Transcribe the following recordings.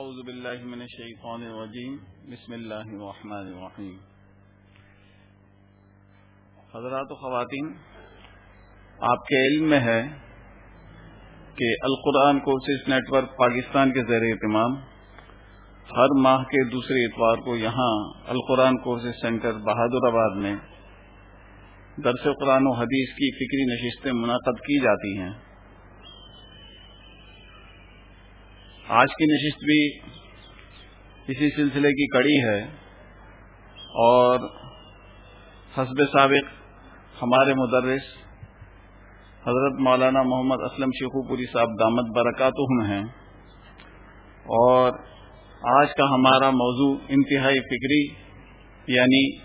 اعوذ باللہ من الشیطان الرجیم بسم اللہ الرحمن الرحیم حضرات و خواتین، آپ کے علم میں ہے کہ القرآن کورسز نیٹ ورک پاکستان کے زیر اہتمام، ہر ماہ کے دوسرے اتوار کو یہاں القرآن کورسز سینٹر بہادر آباد میں درس قرآن و حدیث کی فکری نشستیں منعقد کی جاتی ہیں۔ آج کی نشست بھی اسی سلسلے کی کڑی ہے اور حسب سابق ہمارے مدرس حضرت مولانا محمد اسلم شیخو پوری صاحب دامت برکات ہیں اور آج کا ہمارا موضوع انتہائی فکری یعنی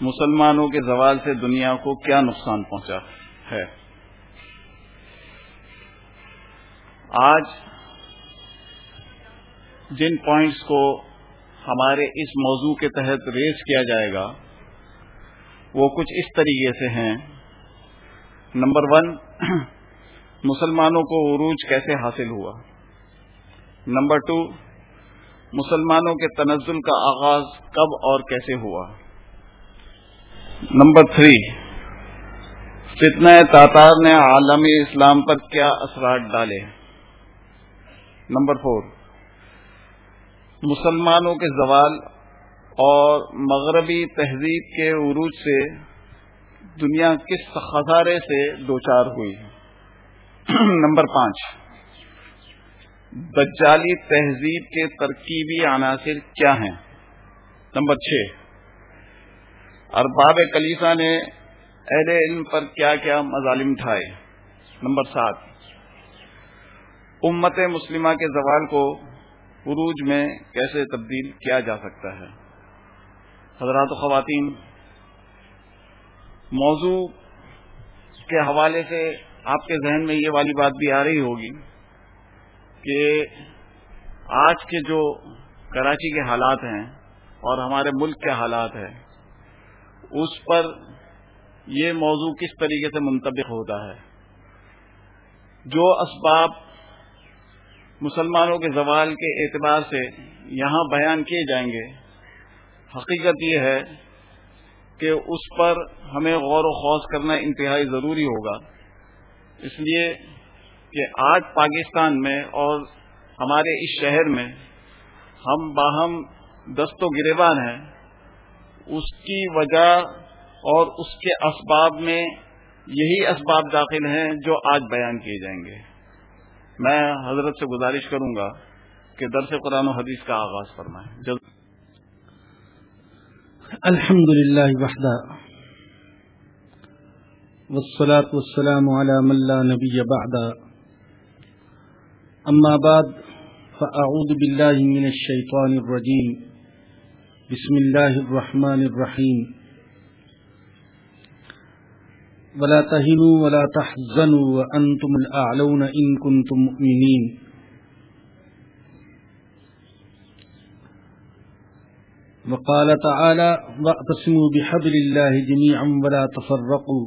مسلمانوں کے زوال سے دنیا کو کیا نقصان پہنچا ہے۔ آج جن پوائنٹس کو ہمارے اس موضوع کے تحت ریز کیا جائے گا، وہ کچھ اس طریقے سے ہیں۔ نمبر ون مسلمانوں کو عروج کیسے حاصل ہوا؟ نمبر ٹو مسلمانوں کے تنزل کا آغاز کب اور کیسے ہوا؟ نمبر تھری فتنہ تاتار نے عالمی اسلام پر کیا اثرات ڈالے؟ نمبر فور مسلمانوں کے زوال اور مغربی تہذیب کے عروج سے دنیا کس خزارے سے دوچار ہوئی نمبر پانچ۔ دجالی تہذیب کے ترکیبی عناصر کیا ہیں؟ نمبر چھ۔ ارباب کلیسا نے اہل علم پر کیا کیا مظالم ٹھائے۔ نمبر سات۔ امت مسلمہ کے زوال کو عروج میں کیسے تبدیل کیا جا سکتا ہے؟ حضرات و خواتین، موضوع کے حوالے سے آپ کے ذہن میں یہ والی بات بھی آ رہی ہوگی کہ آج کے جو کراچی کے حالات ہیں اور ہمارے ملک کے حالات ہیں، اس پر یہ موضوع کس طریقے سے منتبق ہوتا ہے؟ جو اسباب مسلمانوں کے زوال کے اعتبار سے یہاں بیان کیے جائیں گے، حقیقت یہ ہے کہ اس پر ہمیں غور و خوص کرنا انتہائی ضروری ہوگا۔ اس لیے کہ آج پاکستان میں اور ہمارے اس شہر میں ہم باہم دست و گریبان ہیں۔ اس کی وجہ اور اس کے اسباب میں یہی اسباب داخل ہیں جو آج بیان کیے جائیں گے۔ میں حضرت سے گزارش کروں گا کہ درس قرآن و حدیث کا آغاز فرمائیں۔ جلد الحمد للہ وحدہ۔ والصلاة والسلام على من لا نبي بعد۔ أما بعد فأعوذ بالله من الشيطان الرجيم بسم الله الرحمن الرحيم ولا تهنوا ولا تحزنوا وأنتم الأعلون إن كنتم مؤمنين. وقال تعالى واعتصموا بحبل الله جميعا ولا تفرقوا.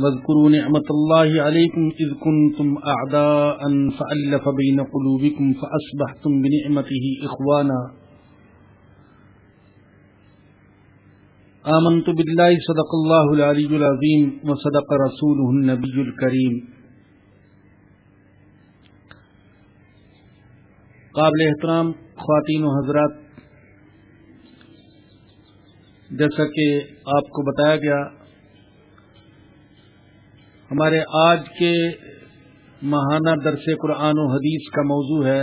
واذكروا نعمة الله عليكم إذ كنتم أعداء فألف بين قلوبكم فأصبحتم بنعمته إخوانا. آمنت بالله صدق الله العلي العظيم وصدق رسوله النبي الكريم قابل احترام خواتین و حضرات، جیسا کہ آپ کو بتایا گیا، ہمارے آج کے ماہانہ درس قرآن و حدیث کا موضوع ہے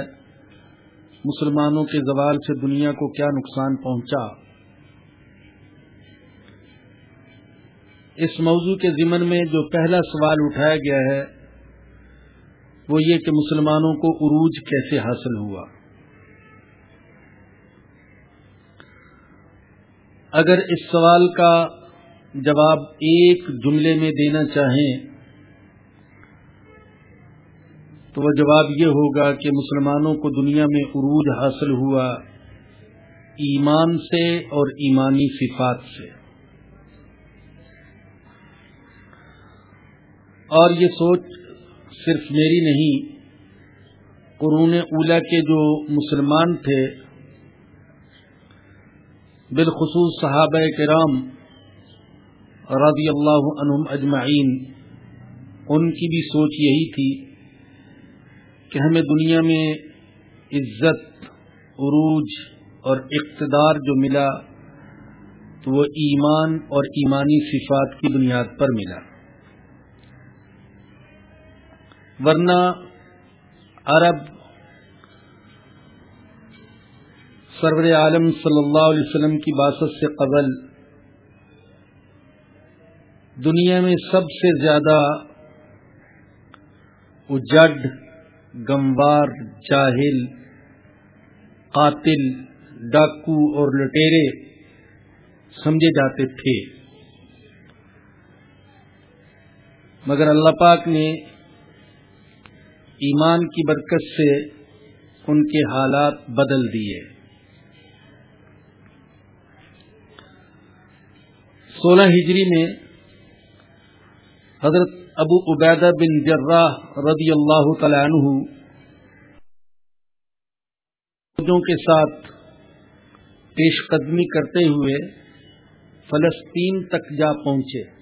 مسلمانوں کے زوال سے دنیا کو کیا نقصان پہنچا۔ اس موضوع کے ضمن میں جو پہلا سوال اٹھایا گیا ہے، وہ یہ کہ مسلمانوں کو عروج کیسے حاصل ہوا؟ اگر اس سوال کا جواب ایک جملے میں دینا چاہیں، تو وہ جواب یہ ہوگا کہ مسلمانوں کو دنیا میں عروج حاصل ہوا ایمان سے اور ایمانی صفات سے۔ اور یہ سوچ صرف میری نہیں، قرون اولا کے جو مسلمان تھے، بالخصوص صحابہ کرام رضی اللہ عنہم اجمعین، ان کی بھی سوچ یہی تھی کہ ہمیں دنیا میں عزت، عروج اور اقتدار جو ملا، تو وہ ایمان اور ایمانی صفات کی بنیاد پر ملا۔ ورنہ عرب سرور عالم صلی اللہ علیہ وسلم کی باسط سے قبل دنیا میں سب سے زیادہ اجڈ گموار جاہل، قاتل، ڈاکو اور لٹیرے سمجھے جاتے تھے۔ مگر اللہ پاک نے ایمان کی برکت سے ان کے حالات بدل دیے۔ سولہ ہجری میں حضرت ابو عبیدہ بن جراح رضی اللہ تعالی عنہ کے ساتھ پیش قدمی کرتے ہوئے فلسطین تک جا پہنچے۔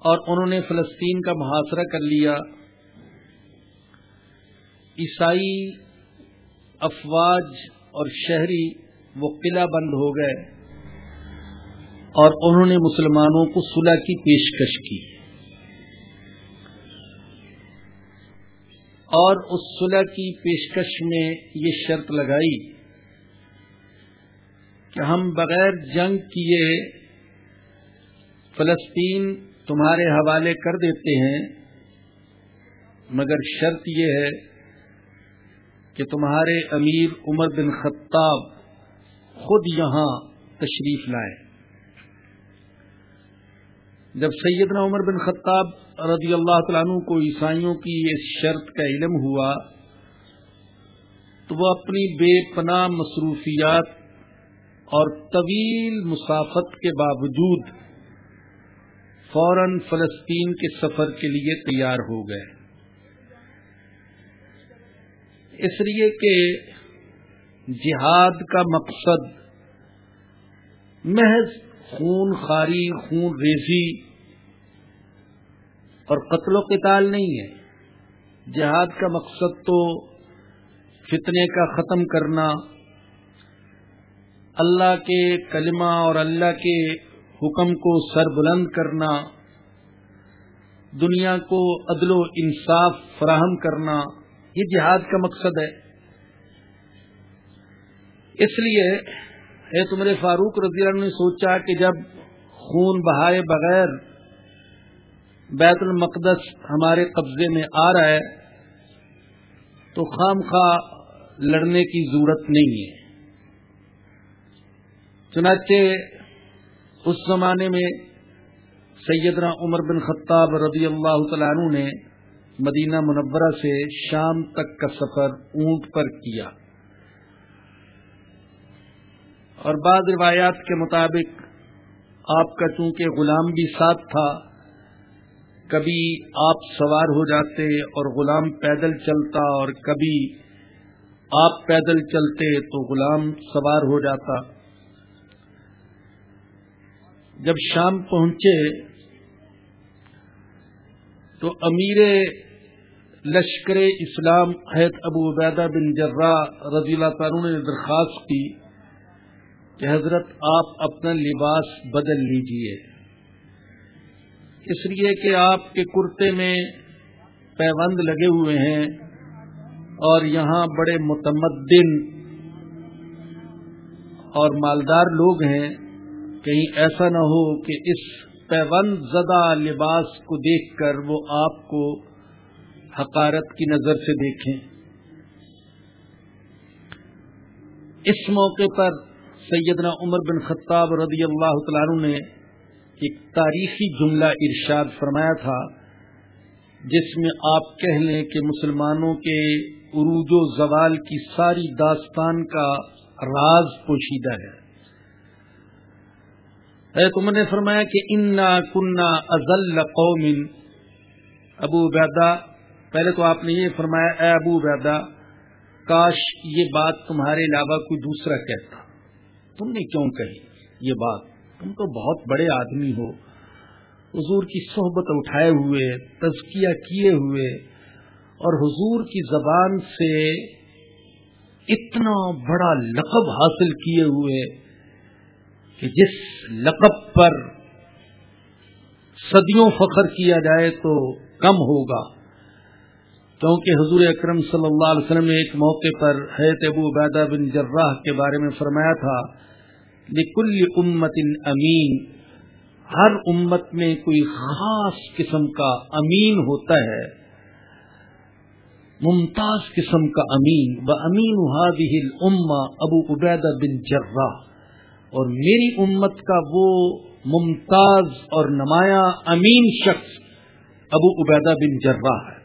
اور انہوں نے فلسطین کا محاصرہ کر لیا۔ عیسائی افواج اور شہری وہ قلعہ بند ہو گئے اور انہوں نے مسلمانوں کو صلح کی پیشکش کی۔ اور اس صلح کی پیشکش میں یہ شرط لگائی کہ ہم بغیر جنگ کیے فلسطین تمہارے حوالے کر دیتے ہیں، مگر شرط یہ ہے کہ تمہارے امیر عمر بن خطاب خود یہاں تشریف لائے۔ جب سیدنا عمر بن خطاب رضی اللہ تعالیٰ عنہ کو عیسائیوں کی اس شرط کا علم ہوا، تو وہ اپنی بے پناہ مصروفیات اور طویل مسافت کے باوجود فوراً فلسطین کے سفر کے لیے تیار ہو گئے۔ اس لیے کہ جہاد کا مقصد محض خون خاری، خون ریزی اور قتل و قتال نہیں ہے۔ جہاد کا مقصد تو فتنے کا ختم کرنا، اللہ کے کلمہ اور اللہ کے حکم کو سر بلند کرنا، دنیا کو عدل و انصاف فراہم کرنا، یہ جہاد کا مقصد ہے۔ اس لیے اے تمہارے فاروق رضی اللہ نے سوچا کہ جب خون بہائے بغیر بیت المقدس ہمارے قبضے میں آ رہا ہے، تو خام خواہ لڑنے کی ضرورت نہیں ہے۔ چنانچہ اس زمانے میں سیدنا عمر بن خطاب رضی اللہ تعالیٰ عنہ نے مدینہ منورہ سے شام تک کا سفر اونٹ پر کیا۔ اور بعض روایات کے مطابق آپ کا چونکہ غلام بھی ساتھ تھا، کبھی آپ سوار ہو جاتے اور غلام پیدل چلتا اور کبھی آپ پیدل چلتے تو غلام سوار ہو جاتا۔ جب شام پہنچے تو امیر لشکر اسلام حید ابو عبیدہ بن جرا رضی اللہ تعالیٰ نے درخواست کی کہ حضرت آپ اپنا لباس بدل لیجیے۔ اس لیے کہ آپ کے کرتے میں پیوند لگے ہوئے ہیں اور یہاں بڑے متمدن اور مالدار لوگ ہیں۔ کہیں ایسا نہ ہو کہ اس پیوند زدہ لباس کو دیکھ کر وہ آپ کو حقارت کی نظر سے دیکھیں۔ اس موقع پر سیدنا عمر بن خطاب رضی اللہ تعالیٰ نے ایک تاریخی جملہ ارشاد فرمایا تھا، جس میں آپ کہہ لیں کہ مسلمانوں کے عروج و زوال کی ساری داستان کا راز پوشیدہ ہے۔ تم نے فرمایا کہ انا کنہ ازل قوم۔ ابو عبیدہ، پہلے تو آپ نے یہ فرمایا، اے ابو عبیدہ، کاش یہ بات تمہارے علاوہ کوئی دوسرا کہتا۔ تم نے کیوں کہی یہ بات؟ تم تو بہت بڑے آدمی ہو۔ حضور کی صحبت اٹھائے ہوئے، تزکیہ کیے ہوئے، اور حضور کی زبان سے اتنا بڑا لقب حاصل کیے ہوئے۔ کہ جس لقب پر صدیوں فخر کیا جائے تو کم ہوگا۔ کیونکہ حضور اکرم صلی اللہ علیہ وسلم نے ایک موقع پر حیت ابو عبیدہ بن جراح کے بارے میں فرمایا تھا، لکل امت امین، ہر امت میں کوئی خاص قسم کا امین ہوتا ہے۔ ممتاز قسم کا امین ب امین اما ابو عبیدہ بن جراح۔ اور میری امت کا وہ ممتاز اور نمایاں امین شخص ابو عبیدہ بن جرا ہے۔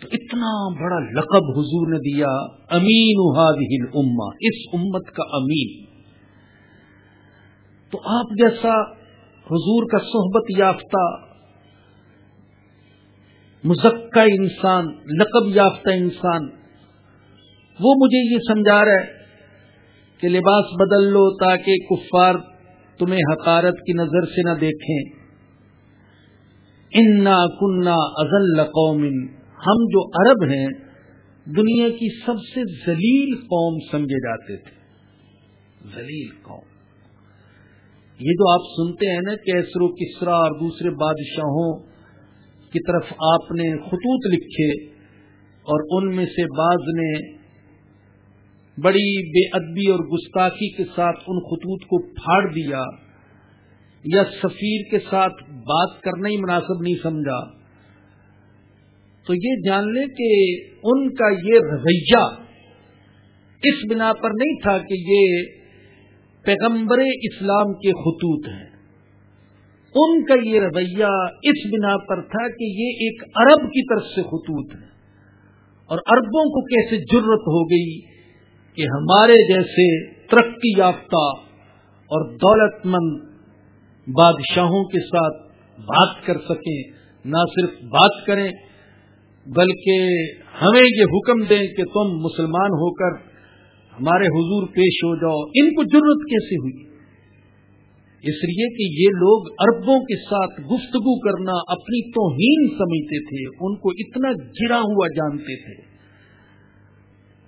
تو اتنا بڑا لقب حضور نے دیا، امین اما اس امت کا امین۔ تو آپ جیسا حضور کا صحبت یافتہ، مزکہ انسان، لقب یافتہ انسان، وہ مجھے یہ سمجھا رہا ہے کہ لباس بدل لو تاکہ کفار تمہیں حقارت کی نظر سے نہ دیکھیں۔ انا کنہ ازل قوم۔ ہم جو عرب ہیں، دنیا کی سب سے ذلیل قوم سمجھے جاتے تھے۔ ذلیل قوم۔ یہ جو آپ سنتے ہیں نا کیسر و کسرا اور دوسرے بادشاہوں کی طرف آپ نے خطوط لکھے اور ان میں سے بعض نے بڑی بے ادبی اور گستاخی کے ساتھ ان خطوط کو پھاڑ دیا یا سفیر کے ساتھ بات کرنا ہی مناسب نہیں سمجھا۔ تو یہ جان لیں کہ ان کا یہ رویہ اس بنا پر نہیں تھا کہ یہ پیغمبر اسلام کے خطوط ہیں۔ ان کا یہ رویہ اس بنا پر تھا کہ یہ ایک عرب کی طرف سے خطوط ہے اور اربوں کو کیسے جرت ہو گئی؟ کہ ہمارے جیسے ترقی یافتہ اور دولت مند بادشاہوں کے ساتھ بات کر سکیں، نہ صرف بات کریں، بلکہ ہمیں یہ حکم دیں کہ تم مسلمان ہو کر ہمارے حضور پیش ہو جاؤ۔ ان کو ضرورت کیسے ہوئی؟ اس لیے کہ یہ لوگ اربوں کے ساتھ گفتگو کرنا اپنی توہین سمجھتے تھے، ان کو اتنا گرا ہوا جانتے تھے۔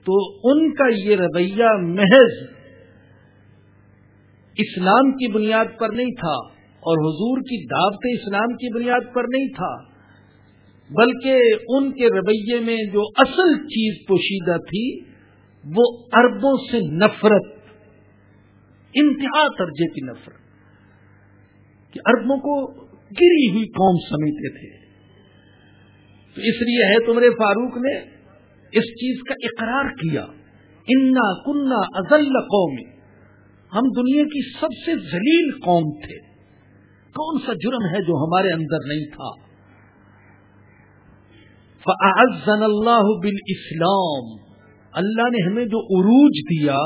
تو ان کا یہ رویہ محض اسلام کی بنیاد پر نہیں تھا اور حضور کی دعوت اسلام کی بنیاد پر نہیں تھا، بلکہ ان کے رویے میں جو اصل چیز پوشیدہ تھی، وہ اربوں سے نفرت، انتہا درجے کی نفرت، کہ اربوں کو گری ہوئی قوم سمجھتے تھے۔ تو اس لیے ہے تمہارے فاروق نے اس چیز کا اقرار کیا۔ انا کنہ ازل قوم۔ ہم دنیا کی سب سے ذلیل قوم تھے۔ کون سا جرم ہے جو ہمارے اندر نہیں تھا؟ فعزن اللہ بال اسلام اللہ نے ہمیں جو عروج دیا،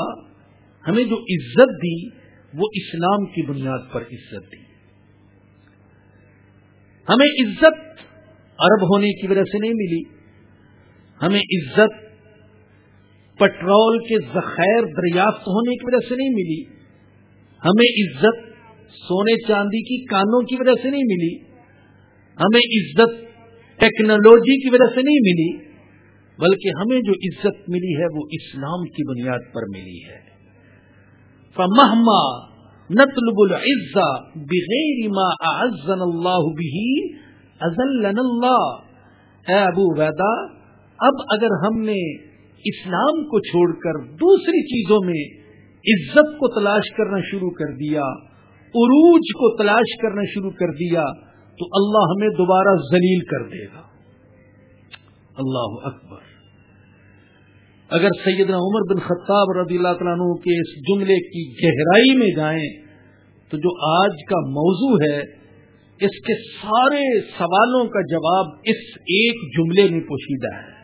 ہمیں جو عزت دی، وہ اسلام کی بنیاد پر عزت دی۔ ہمیں عزت عرب ہونے کی وجہ سے نہیں ملی۔ ہمیں عزت، پٹرول کے ذخیر دریافت ہونے کی وجہ سے نہیں ملی۔ ہمیں عزت سونے چاندی کی کانوں کی وجہ سے نہیں ملی۔ ہمیں عزت ٹیکنالوجی کی وجہ سے نہیں ملی، بلکہ ہمیں جو عزت ملی ہے وہ اسلام کی بنیاد پر ملی ہے۔ فمہما نطلب العزا بغیر ما اعزن اللہ به ازلن اللہ۔ اے ابو ویدا اب اگر ہم نے اسلام کو چھوڑ کر دوسری چیزوں میں عزت کو تلاش کرنا شروع کر دیا، عروج کو تلاش کرنا شروع کر دیا، تو اللہ ہمیں دوبارہ ذلیل کر دے گا۔ اللہ اکبر۔ اگر سیدنا عمر بن خطاب رضی اللہ تعالیٰ عنہ کے اس جملے کی گہرائی میں جائیں، تو جو آج کا موضوع ہے، اس کے سارے سوالوں کا جواب اس ایک جملے میں پوشیدہ ہے۔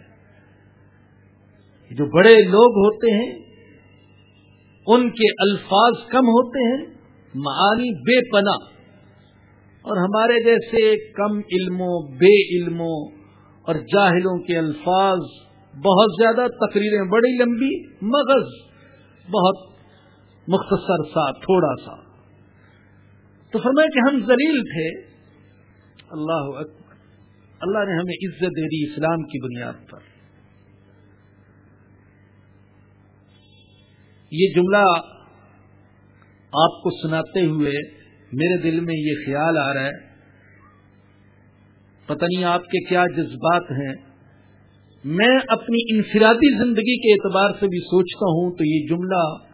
جو بڑے لوگ ہوتے ہیں، ان کے الفاظ کم ہوتے ہیں، معانی بے پناہ۔ اور ہمارے جیسے کم علموں، بے علموں اور جاہلوں کے الفاظ بہت زیادہ تقریریں بڑی لمبی، مغز بہت مختصر سا، تھوڑا سا۔ تو فرمایا کہ ہم ذلیل تھے۔ اللہ اکبر۔ اللہ نے ہمیں عزت دے دی اسلام کی بنیاد پر۔ یہ جملہ آپ کو سناتے ہوئے میرے دل میں یہ خیال آ رہا ہے۔ پتہ نہیں آپ کے کیا جذبات ہیں۔ میں اپنی انفرادی زندگی کے اعتبار سے بھی سوچتا ہوں تو یہ جملہ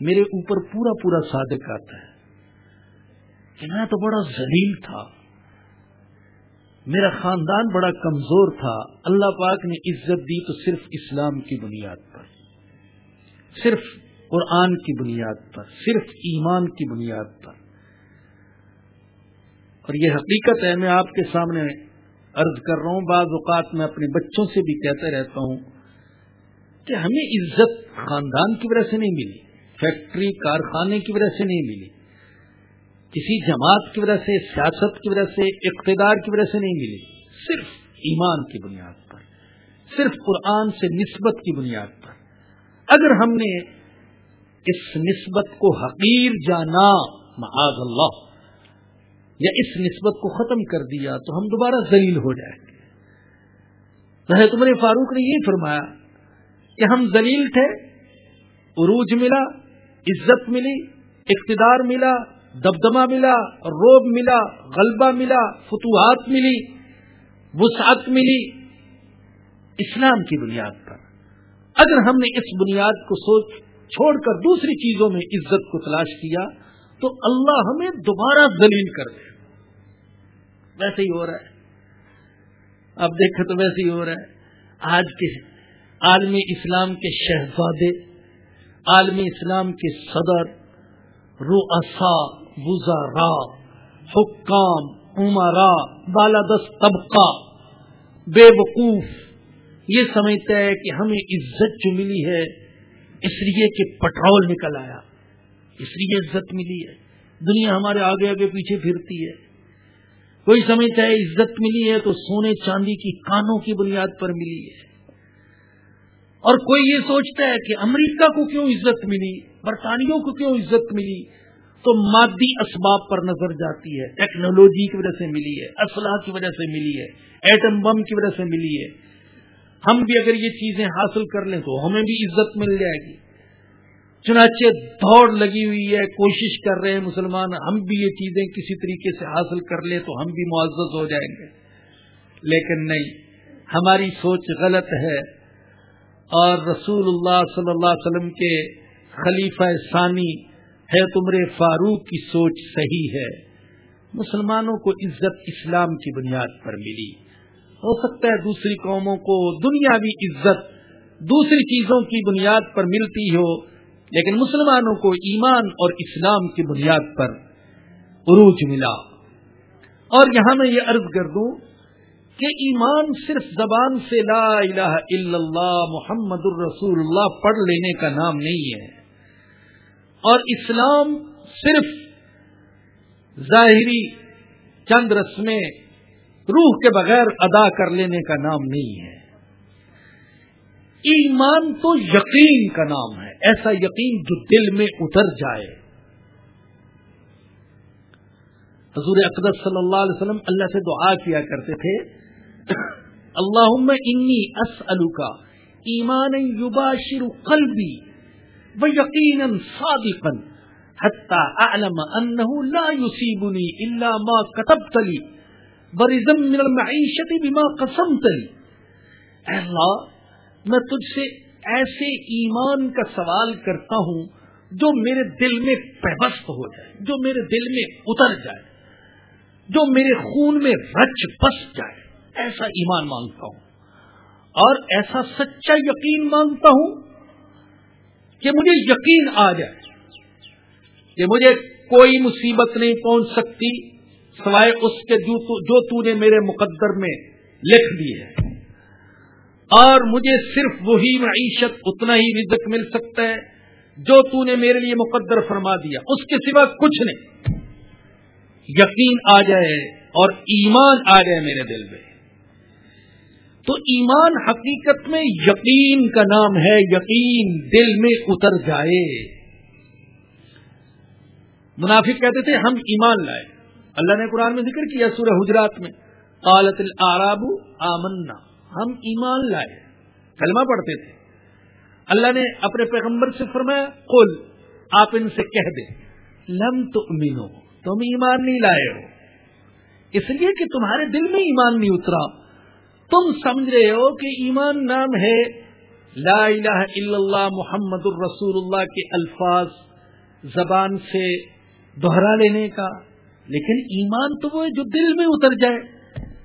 میرے اوپر پورا پورا صادق آتا ہے۔ کہ میں تو بڑا ذلیل تھا۔ میرا خاندان بڑا کمزور تھا۔ اللہ پاک نے عزت دی تو صرف اسلام کی بنیاد پر۔ صرف قرآن کی بنیاد پر، صرف ایمان کی بنیاد پر۔ اور یہ حقیقت ہے، میں آپ کے سامنے عرض کر رہا ہوں، بعض اوقات میں اپنے بچوں سے بھی کہتے رہتا ہوں کہ ہمیں عزت خاندان کی وجہ سے نہیں ملی، فیکٹری، کارخانے کی وجہ سے نہیں ملی، کسی جماعت کی وجہ سے، سیاست کی وجہ سے، اقتدار کی وجہ سے نہیں ملی۔ صرف ایمان کی بنیاد پر، صرف قرآن سے نسبت کی بنیاد پر۔ اگر ہم نے اس نسبت کو حقیر جانا معاذ اللہ، یا اس نسبت کو ختم کر دیا تو ہم دوبارہ ذلیل ہو جائیں گے۔ حضرت عمر فاروق نے یہ فرمایا کہ ہم ذلیل تھے، عروج ملا، عزت ملی، اقتدار ملا، دبدمہ ملا، روب ملا، غلبہ ملا، فتوحات ملی، وسعت ملی۔ اسلام کی بنیاد پر۔ اگر ہم نے اس بنیاد کو سوچ چھوڑ کر دوسری چیزوں میں عزت کو تلاش کیا تو اللہ ہمیں دوبارہ دلیل کر دے۔ ویسے ہی ہو رہا ہے۔ اب دیکھیں تو ویسے ہی ہو رہا ہے۔ آج کے عالمی اسلام کے شہزادے، عالمی اسلام کے صدر رو اصا وزارا حکام عمرا بالادست طبقہ، بے وقوف، یہ سمجھتا ہے کہ ہمیں عزت جو ملی ہے اس لیے کہ پٹرول نکل آیا۔ اس لیے عزت ملی ہے۔ دنیا ہمارے آگے آگے پیچھے پھرتی ہے۔ کوئی سمجھتا ہے عزت ملی ہے تو سونے چاندی کی کانوں کی بنیاد پر ملی ہے۔ اور کوئی یہ سوچتا ہے کہ امریکہ کو کیوں عزت ملی، برطانیوں کو کیوں عزت ملی؟ تو مادی اسباب پر نظر جاتی ہے۔ ٹیکنالوجی کی وجہ سے ملی ہے، اسلحہ کی وجہ سے ملی ہے، ایٹم بم کی وجہ سے ملی ہے۔ ہم بھی اگر یہ چیزیں حاصل کر لیں تو ہمیں بھی عزت مل جائے گی۔ چنانچہ دوڑ لگی ہوئی ہے، کوشش کر رہے ہیں مسلمان، ہم بھی یہ چیزیں کسی طریقے سے حاصل کر لیں تو ہم بھی معزز ہو جائیں گے۔ لیکن نہیں، ہماری سوچ غلط ہے۔ اور رسول اللہ صلی اللہ علیہ وسلم کے خلیفہ ثانی ہے تمر فاروق کی سوچ صحیح ہے۔ مسلمانوں کو عزت اسلام کی بنیاد پر ملی۔ ہو سکتا ہے دوسری قوموں کو دنیاوی عزت دوسری چیزوں کی بنیاد پر ملتی ہو، لیکن مسلمانوں کو ایمان اور اسلام کی بنیاد پر عروج ملا۔ اور یہاں میں یہ عرض کر دوں کہ ایمان صرف زبان سے لا الہ الا اللہ محمد الرسول اللہ پڑھ لینے کا نام نہیں ہے۔ اور اسلام صرف ظاہری چند رسمیں روح کے بغیر ادا کر لینے کا نام نہیں ہے۔ ایمان تو یقین کا نام ہے۔ ایسا یقین جو دل میں اتر جائے۔ حضور اقدس صلی اللہ علیہ وسلم اللہ سے دعا کیا کرتے تھے۔ اللہ انی اسلو کا ایمان یباشر قلبی و یقین صادقا حتى اعلم انه لا يصيبني الا ما كتبت لي برزا من المعيشه بما قسمت اے اللہ، میں تجھ سے ایسے ایمان کا سوال کرتا ہوں جو میرے دل میں پیبست ہو جائے، جو میرے دل میں اتر جائے، جو میرے خون میں رچ بس جائے۔ ایسا ایمان مانگتا ہوں۔ اور ایسا سچا یقین مانگتا ہوں کہ مجھے یقین آ جائے کہ مجھے کوئی مصیبت نہیں پہنچ سکتی۔ سوائے اس کے جو تو نے میرے مقدر میں لکھ دی ہے۔ اور مجھے صرف وہی معیشت اتنا ہی رزق مل سکتا ہے جو تو نے میرے لیے مقدر فرما دیا۔ اس کے سوا کچھ نہیں۔ یقین آ جائے اور ایمان آ جائے میرے دل میں۔ تو ایمان حقیقت میں یقین کا نام ہے، یقین دل میں اتر جائے۔ منافق کہتے تھے، ہم ایمان لائے۔ اللہ نے قرآن میں ذکر کیا سورہ حجرات میں، قالت العراب آمنا۔ ہم ایمان لائے۔ کلمہ پڑھتے تھے۔ اللہ نے اپنے پیغمبر سے فرمایا، قل، آپ ان سے کہہ دیں۔ لم تؤمنو، تم ایمان نہیں لائے ہو۔ اس لیے کہ تمہارے دل میں ایمان نہیں اترا۔ تم سمجھ رہے ہو کہ ایمان نام ہے لا الہ الا اللہ محمد الرسول اللہ کے الفاظ، زبان سے دوہرا لینے کا۔ لیکن ایمان تو وہ جو دل میں اتر جائے،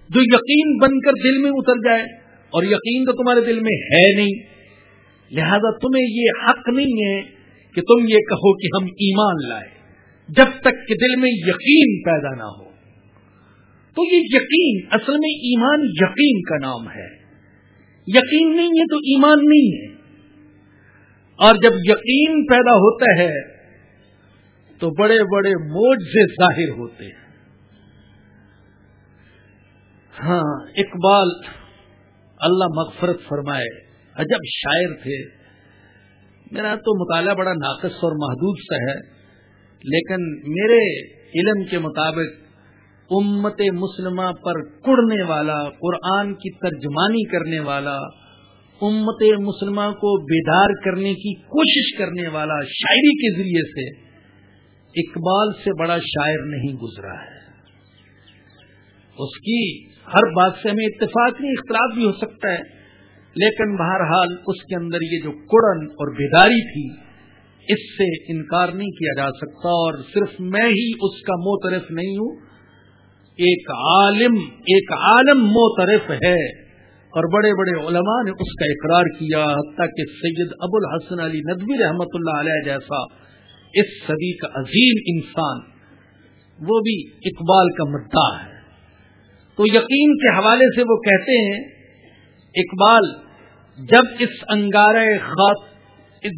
جو یقین بن کر دل میں اتر جائے، اور یقین تو تمہارے دل میں ہے نہیں۔ لہذا تمہیں یہ حق نہیں ہے کہ تم یہ کہو کہ ہم ایمان لائے، جب تک کہ دل میں یقین پیدا نہ ہو۔ تو یہ یقین اصل میں ایمان یقین کا نام ہے۔ یقین نہیں ہے تو ایمان نہیں ہے۔ اور جب یقین پیدا ہوتا ہے تو بڑے بڑے موج سے ظاہر ہوتے ہیں۔ ہاں اقبال اللہ مغفرت فرمائے، عجب شاعر تھے۔ میرا تو مطالعہ بڑا ناقص اور محدود سا ہے، لیکن میرے علم کے مطابق امت مسلمہ پر کڑنے والا، قرآن کی ترجمانی کرنے والا، امت مسلمہ کو بیدار کرنے کی کوشش کرنے والا شاعری کے ذریعے سے اقبال سے بڑا شاعر نہیں گزرا ہے۔ اس کی ہر بات سے ہمیں اتفاق نہیں، اختلاف بھی ہو سکتا ہے۔ لیکن بہرحال اس کے اندر یہ جو کڑن اور بیداری تھی، اس سے انکار نہیں کیا جا سکتا اور صرف میں ہی اس کا موترف نہیں ہوں۔ ایک عالم ایک عالم موترف ہے۔ اور بڑے بڑے علماء نے اس کا اقرار کیا، حتیٰ کہ سید ابو الحسن علی ندوی رحمت اللہ علیہ جیسا اس صدی کا عظیم انسان، وہ بھی اقبال کا مدعا ہے۔ تو یقین کے حوالے سے وہ کہتے ہیں، اقبال، جب اس انگارہ خاک،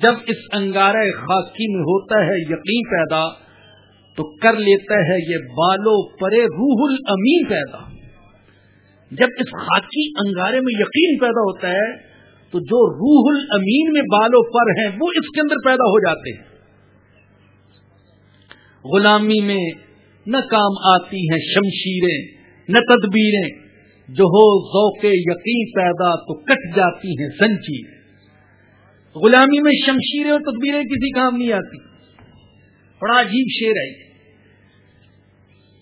جب اس انگارہ خاکی میں ہوتا ہے یقین پیدا، تو کر لیتا ہے یہ بالو پرے روح الامین پیدا۔ جب اس خاکی انگارے میں یقین پیدا ہوتا ہے، تو جو روح الامین میں بالوں پر ہیں، وہ اس کے اندر پیدا ہو جاتے ہیں۔ غلامی میں نہ کام آتی ہیں شمشیریں، نہ تدبیریں، جو ہو ذوق یقین پیدا تو کٹ جاتی ہیں سنچیر غلامی میں شمشیریں اور تدبیریں کسی کام نہیں آتی۔ بڑا عجیب شیر ہے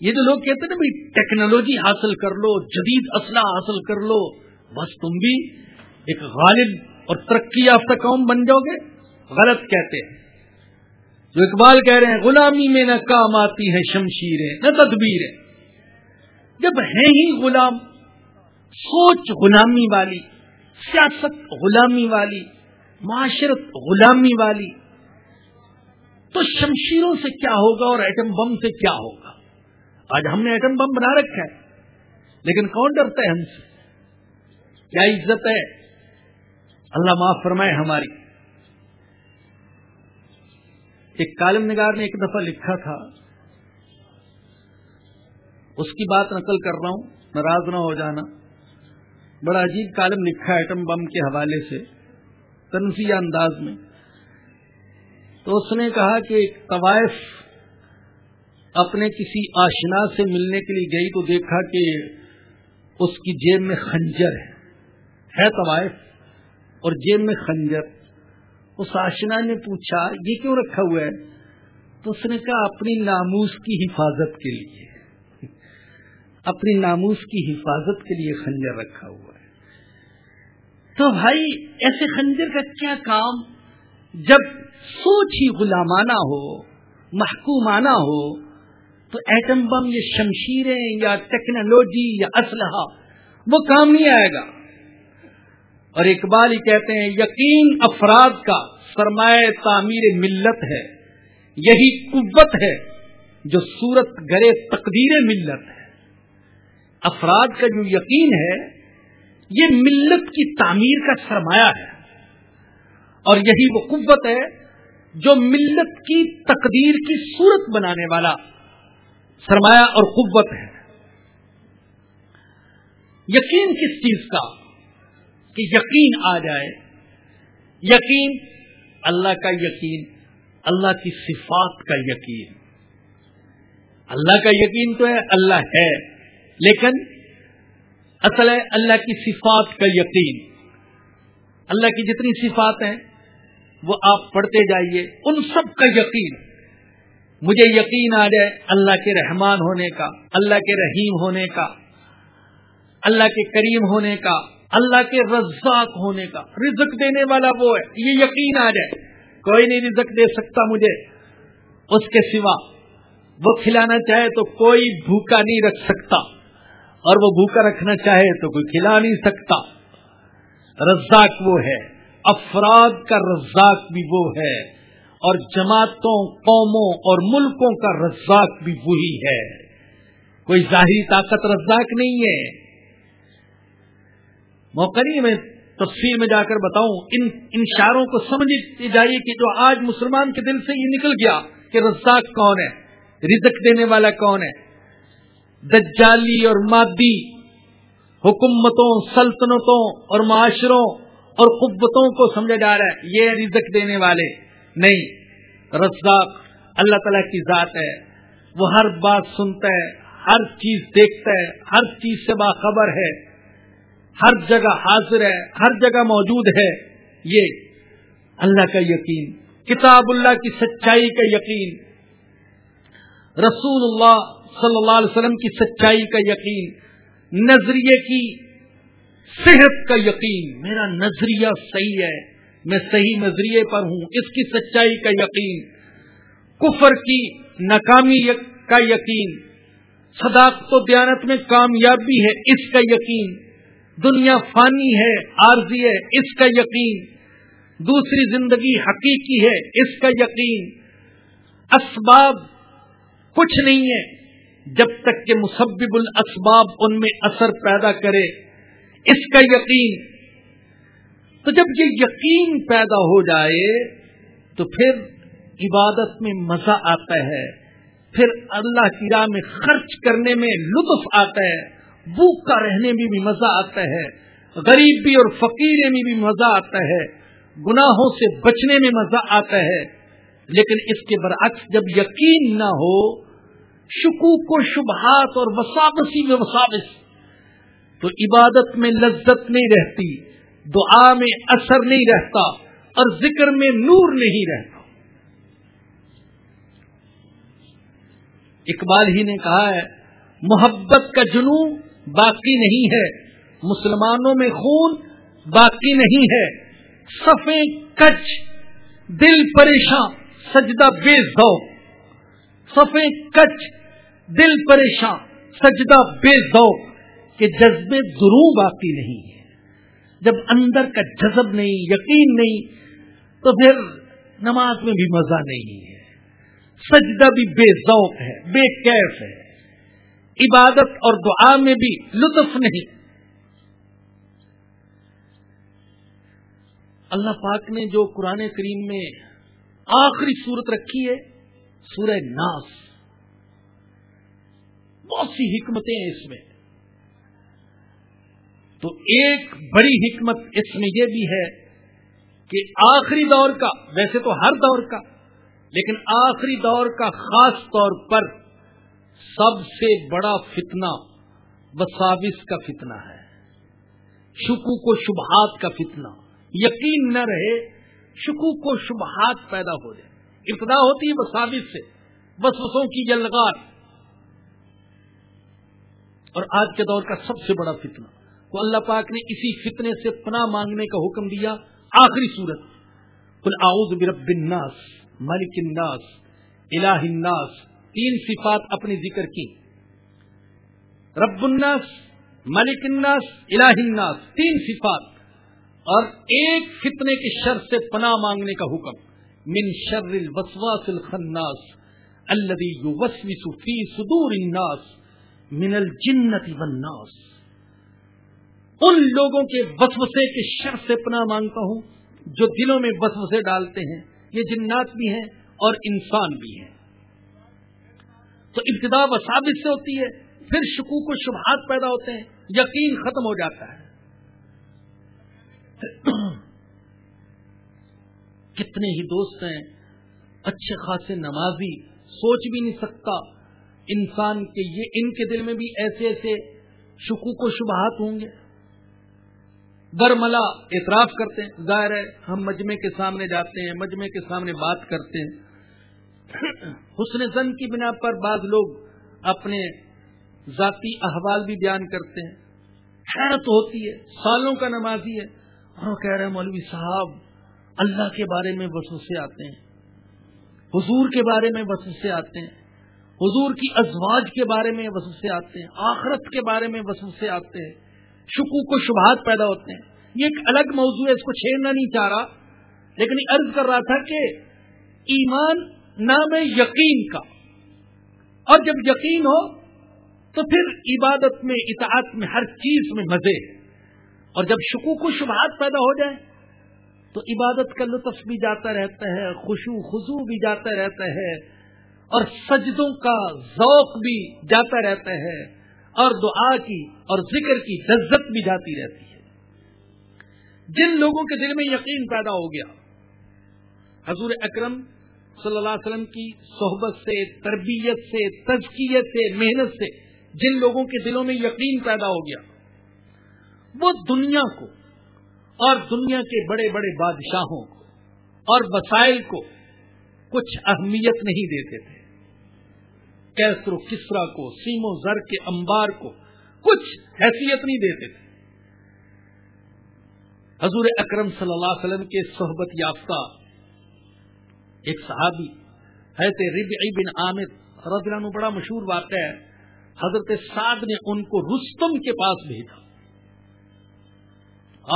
یہ جو لوگ کہتے ہیں نا بھائی، ٹیکنالوجی حاصل کر لو، جدید اسلحہ حاصل کر لو، بس تم بھی ایک غالب اور ترقی یافتہ قوم بن جاؤ گے۔ غلط کہتے ہیں۔ جو اقبال کہہ رہے ہیں، غلامی میں نہ کام آتی ہیں شمشیریں، نہ تدبیریں۔ جب ہیں ہی غلام، سوچ غلامی والی، سیاست غلامی والی، معاشرت غلامی والی، تو شمشیروں سے کیا ہوگا اور ایٹم بم سے کیا ہوگا؟ آج ہم نے ایٹم بم بنا رکھا ہے، لیکن کون ڈرتا ہے ہم سے؟ کیا عزت ہے؟ اللہ معاف فرمائے ہماری۔ ایک کالم نگار نے ایک دفعہ لکھا تھا، اس کی بات نقل کر رہا ہوں، ناراض نہ ہو جانا۔ بڑا عجیب کالم لکھا ایٹم بم کے حوالے سے، تنزیہ انداز میں۔ تو اس نے کہا کہ طوائف اپنے کسی آشنا سے ملنے کے لیے گئی تو دیکھا کہ اس کی جیب میں خنجر ہے۔ ہے طوائف، اور جیب میں خنجر۔ اس آشنا نے پوچھا، یہ کیوں رکھا ہوا ہے؟ تو اس نے کہا، اپنی ناموس کی حفاظت کے لیے۔ اپنی ناموس کی حفاظت کے لیے خنجر رکھا ہوا ہے۔ تو بھائی، ایسے خنجر کا کیا کام؟ جب سوچ ہی غلامانہ ہو، محکومانہ ہو، تو ایٹم بم یا شمشیریں یا ٹیکنالوجی یا اسلحہ، وہ کام نہیں آئے گا۔ اور اقبال ہی کہتے ہیں، یقین افراد کا سرمایہ تعمیر ملت ہے، یہی قوت ہے جو صورت گرے تقدیر ملت ہے۔ افراد کا جو یقین ہے، یہ ملت کی تعمیر کا سرمایہ ہے۔ اور یہی وہ قوت ہے جو ملت کی تقدیر کی صورت بنانے والا سرمایہ اور قوت ہے۔ یقین کس چیز کا؟ کہ یقین آ جائے۔ یقین، اللہ کا یقین، اللہ کی صفات کا یقین۔ اللہ کا یقین تو ہے، اللہ ہے۔ لیکن اصل ہے اللہ کی صفات کا یقین۔ اللہ کی جتنی صفات ہیں، وہ آپ پڑھتے جائیے۔ ان سب کا یقین۔ مجھے یقین آ جائے اللہ کے رحمان ہونے کا، اللہ کے رحیم ہونے کا، اللہ کے کریم ہونے کا۔ اللہ کے رزاق ہونے کا، رزق دینے والا وہ ہے، یہ یقین آ جائے۔ کوئی نہیں رزق دے سکتا مجھے، اس کے سوا۔ وہ کھلانا چاہے تو کوئی بھوکا نہیں رکھ سکتا۔ اور وہ بھوکا رکھنا چاہے تو کوئی کھلا نہیں سکتا۔ رزاق وہ ہے، افراد کا رزاق بھی وہ ہے۔ اور جماعتوں، قوموں اور ملکوں کا رزاق بھی وہی ہے۔ کوئی ظاہری طاقت رزاق نہیں ہے۔ موقع نہیں میں تفصیل میں جا کر بتاؤں، ان ان کو سمجھ جائیے کہ جو آج مسلمان کے دل سے یہ نکل گیا کہ رزاق کون ہے، رزق دینے والا کون ہے؟ دجالی اور مادی حکومتوں، سلطنتوں اور معاشروں اور قوتوں کو سمجھا جا رہا ہے، یہ رزق دینے والے نہیں۔ رزاق اللہ تعالی کی ذات ہے، وہ ہر بات سنتا ہے، ہر چیز دیکھتا ہے، ہر چیز سے باخبر ہے۔ ہر جگہ حاضر ہے، ہر جگہ موجود ہے۔ یہ اللہ کا یقین، کتاب اللہ کی سچائی کا یقین۔ رسول اللہ صلی اللہ علیہ وسلم کی سچائی کا یقین، نظریے کی صحت کا یقین۔ میرا نظریہ صحیح ہے، میں صحیح نظریے پر ہوں، اس کی سچائی کا یقین۔ کفر کی ناکامی کا یقین۔ صداقت و دیانت میں کامیابی ہے، اس کا یقین۔ دنیا فانی ہے، عارضی ہے، اس کا یقین۔ دوسری زندگی حقیقی ہے، اس کا یقین۔ اسباب کچھ نہیں ہے۔ جب تک کہ مسبب الاسباب ان میں اثر پیدا کرے، اس کا یقین۔ تو جب یہ یقین پیدا ہو جائے، تو پھر عبادت میں مزہ آتا ہے۔ پھر اللہ کی راہ میں خرچ کرنے میں لطف آتا ہے۔ بھوک کا رہنے میں بھی مزہ آتا ہے غریبی اور فقیرے میں بھی مزہ آتا ہے، گناہوں سے بچنے میں مزہ آتا ہے۔ لیکن اس کے برعکس جب یقین نہ ہو، شکوک و شبہات اور وسابسی میں وسابس تو عبادت میں لذت نہیں رہتی، دعا میں اثر نہیں رہتا اور ذکر میں نور نہیں رہتا۔ اقبال ہی نے کہا ہے، محبت کا جنون باقی نہیں ہے۔ مسلمانوں میں خون باقی نہیں ہے۔ سفے کچ۔ دل پریشان۔ سجدہ بے ذوق۔ سفے کچ۔ دل پریشان۔ سجدہ بے ذوق۔ کہ جذبے ضرور باقی نہیں ہے۔ جب اندر کا جذب نہیں، یقین نہیں، تو پھر نماز میں بھی مزہ نہیں ہے۔ سجدہ بھی بے ذوق ہے، بے کیف ہے۔ عبادت اور دعا میں بھی لطف نہیں۔ اللہ پاک نے جو قرآن کریم میں آخری صورت رکھی ہے، سورہ ناس۔ بہت سی حکمتیں ہیں اس میں۔ تو ایک بڑی حکمت اس میں یہ بھی ہے کہ آخری دور کا، ویسے تو ہر دور کا، لیکن آخری دور کا خاص طور پر سب سے بڑا فتنہ وساوس کا فتنہ ہے۔ شکو کو شبہات کا فتنہ۔ یقین نہ رہے شکو کو شبہات پیدا ہو جائے۔ ابتدا ہوتی ہے وساوس سے، وسوسوں کی جلغار۔ اور آج کے دور کا سب سے بڑا فتنہ۔ تو اللہ پاک نے اسی فتنے سے پناہ مانگنے کا حکم دیا۔ آخری صورت۔ کل آؤز برب الناس، ملک الناس، الہ الناس تین صفات اپنی ذکر کی۔ رب الناس، ملک الناس، الہ الناس، تین صفات۔ اور ایک فتنے کے شر سے پناہ مانگنے کا حکم۔ من شر الوسواس الخناس الذي يوسوس في صدور الناس من الجنت والناس۔ ان لوگوں کے وسوسے کے شر سے پناہ مانگتا ہوں جو دلوں میں وسوسے ڈالتے ہیں۔ یہ جنات بھی ہیں اور انسان بھی ہیں۔ تو ابتدا وسابت سے ہوتی ہے، پھر شکوک و شبہات پیدا ہوتے ہیں، یقین ختم ہو جاتا ہے۔ کتنے ہی دوست ہیں، اچھے خاصے نمازی، سوچ بھی نہیں سکتا انسان کے یہ، ان کے دل میں بھی ایسے ایسے شکوک و شبہات ہوں گے۔ برملا اعتراف کرتے ہیں، ظاہر ہے ہم مجمے کے سامنے جاتے ہیں مجمے کے سامنے بات کرتے ہیں۔ حسن زن کی بنا پر بعض لوگ اپنے ذاتی احوال بھی بیان کرتے ہیں۔ حیرت ہوتی ہے، سالوں کا نمازی ہے۔ اور کہہ رہے ہیں مولوی صاحب، اللہ کے بارے میں وسوسے آتے ہیں۔ حضور کے بارے میں وسوسے آتے ہیں۔ حضور کی ازواج کے بارے میں وسوسے آتے ہیں۔ آخرت کے بارے میں وسوسے آتے ہیں۔ شکو کو شبہات پیدا ہوتے ہیں۔ یہ ایک الگ موضوع ہے، اس کو چھیڑنا نہیں چاہ رہا۔ لیکن عرض کر رہا تھا کہ ایمان نام یقین کا۔ اور جب یقین ہو تو پھر عبادت میں، اطاعت میں، ہر چیز میں مزے۔ اور جب شکو کو شبہات پیدا ہو جائے تو عبادت کا لطف بھی جاتا رہتا ہے، خوشو خزو بھی جاتا رہتا ہے، اور سجدوں کا ذوق بھی جاتا رہتا ہے، اور دعا کی اور ذکر کی لذت بھی جاتی رہتی ہے۔ جن لوگوں کے دل میں یقین پیدا ہو گیا، حضور اکرم صلی اللہ علیہ وسلم کی صحبت سے، تربیت سے تزکیت سے، محنت سے جن لوگوں کے دلوں میں یقین پیدا ہو گیا، وہ دنیا کو اور دنیا کے بڑے بڑے بادشاہوں کو اور وسائل کو کچھ اہمیت نہیں دیتے تھے۔ کیسر و کسرا کو، سیم و زر کے انبار کو کچھ حیثیت نہیں دیتے تھے۔ حضور اکرم صلی اللہ علیہ وسلم کے صحبت یافتہ ایک صحابی ہے ربعی بن عامر رضی اللہ عنہ بڑا مشہور واقع ہے، حضرت سعد نے ان کو رستم کے پاس بھیجا۔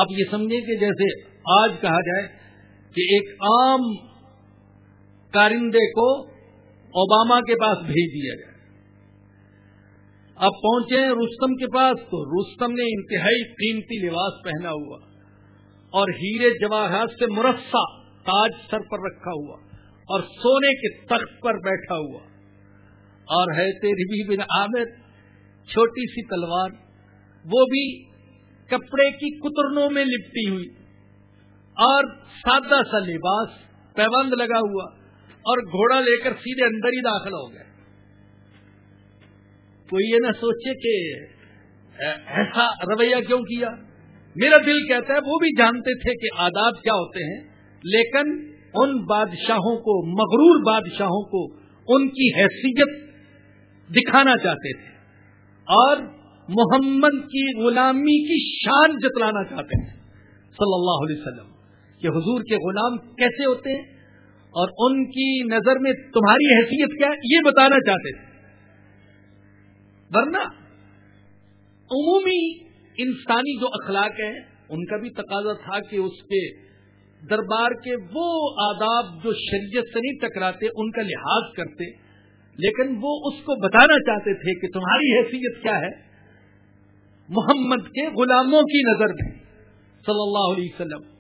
آپ یہ سمجھیں کہ جیسے آج کہا جائے کہ ایک عام کارندے کو اوباما کے پاس بھیج دیا گیا۔ اب پہنچے ہیں رستم کے پاس تو رستم نے انتہائی قیمتی لباس پہنا ہوا اور ہیرے جواہرات سے مرسا تاج سر پر رکھا ہوا۔ اور سونے کے تخت پر بیٹھا ہوا۔ اور ہے تیری بھی بن عامر، چھوٹی سی تلوار، وہ بھی کپڑے کی کترنوں میں لپٹی ہوئی۔ اور سادہ سا لباس پیبند لگا ہوا، اور گھوڑا لے کر سیدھے اندر ہی داخل ہو گئے کوئی یہ نہ سوچے کہ ایسا رویہ کیوں کیا؟ میرا دل کہتا ہے، وہ بھی جانتے تھے کہ آداب کیا ہوتے ہیں، لیکن ان بادشاہوں کو، مغرور بادشاہوں کو ان کی حیثیت دکھانا چاہتے تھے اور محمد کی غلامی کی شان جتلانا چاہتے ہیں صلی اللہ علیہ وسلم، کہ حضور کے غلام کیسے ہوتے ہیں اور ان کی نظر میں تمہاری حیثیت کیا یہ بتانا چاہتے تھے۔ ورنہ عمومی انسانی جو اخلاق ہیں، ان کا بھی تقاضا تھا کہ اس کے دربار کے وہ آداب جو شریعت سے نہیں ٹکراتے، ان کا لحاظ کرتے۔ لیکن وہ اس کو بتانا چاہتے تھے کہ تمہاری حیثیت کیا ہے۔ محمد کے غلاموں کی نظر میں، صلی اللہ علیہ وسلم۔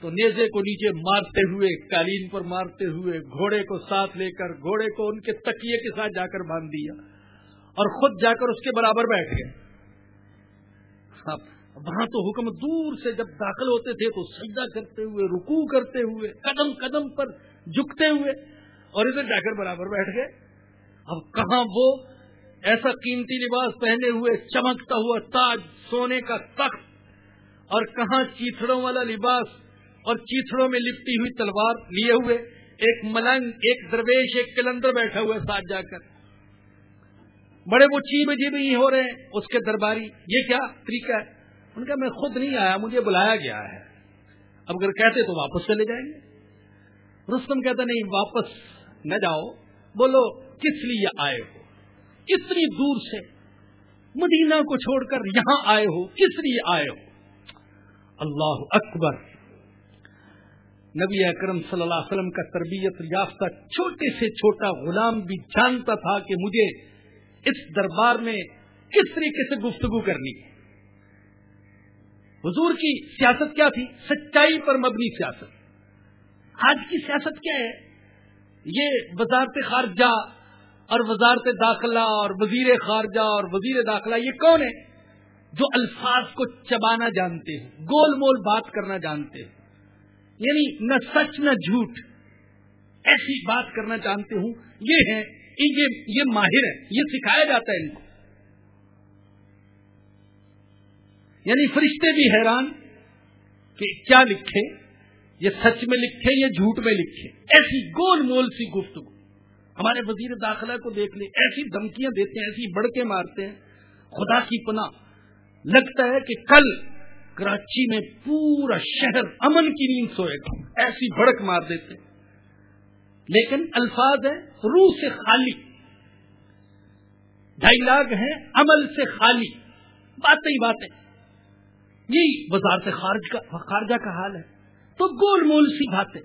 تو نیزے کو نیچے مارتے ہوئے، قالین پر مارتے ہوئے، گھوڑے کو ساتھ لے کر، گھوڑے کو ان کے تکیے کے ساتھ جا کر باندھ دیا۔ اور خود جا کر اس کے برابر بیٹھ گئے۔ وہاں تو حکم دور سے جب داخل ہوتے تھے تو سجدہ کرتے ہوئے رکو کرتے ہوئے، قدم قدم پر جھکتے ہوئے اور ادھر جا کر برابر بیٹھ گئے۔ اب کہاں وہ ایسا قیمتی لباس پہنے ہوئے چمکتا ہوا تاج سونے کا تخت اور کہاں چیتڑوں والا لباس اور چیتڑوں میں لپٹی ہوئی تلوار لیے ہوئے، ایک ملنگ، ایک درویش، ایک کلندر بیٹھا ہوا ساتھ جا کر بڑے وہ چیب جیب ہی ہو رہے ہیں، اس کے درباری، یہ کیا طریقہ ہے؟ ان کا میں خود نہیں آیا، مجھے بلایا گیا ہے۔ اب اگر کہتے تو واپس چلے جائیں گے۔ رستم کہتا، نہیں، واپس نہ جاؤ۔ بولو، کس لیے آئے ہو؟ اتنی دور سے؟ مدینہ کو چھوڑ کر یہاں آئے ہو، کس لیے آئے ہو؟ اللہ اکبر۔ نبی اکرم صلی اللہ علیہ وسلم کا تربیت یافتہ چھوٹے سے چھوٹا غلام بھی جانتا تھا کہ مجھے اس دربار میں کس طریقے سے گفتگو کرنی ہے۔ حضور کی سیاست کیا تھی؟ سچائی پر مبنی سیاست۔ آج کی سیاست کیا ہے؟ یہ وزارت خارجہ اور وزارت داخلہ اور وزیر خارجہ اور وزیر داخلہ، یہ کون ہے جو الفاظ کو چبانا جانتے ہیں، گول مول بات کرنا جانتے ہیں۔ یعنی نہ سچ نہ جھوٹ، ایسی بات کرنا جانتے ہوں۔ یہ ہے یہ ماہر ہے یہ سکھایا جاتا ہے ان کو۔ یعنی فرشتے بھی حیران کہ کیا لکھے یہ سچ میں لکھے یا جھوٹ میں لکھے ایسی گول مول سی گفتگو۔ ہمارے وزیر داخلہ کو دیکھ لیں، ایسی دھمکیاں دیتے ہیں، ایسی بڑکے مارتے ہیں۔ خدا کی پناہ۔ لگتا ہے کہ کل کراچی میں پورا شہر امن کی نیند سوئے گا۔ ایسی بڑک مار دیتے لیکن الفاظ ہیں، روح سے خالی۔ ڈائلاگ ہیں، عمل سے خالی۔ باتیں ہی باتیں۔ جی، یہ وزارت خارج کا خارجہ کا حال ہے۔ تو گول مول سی باتیں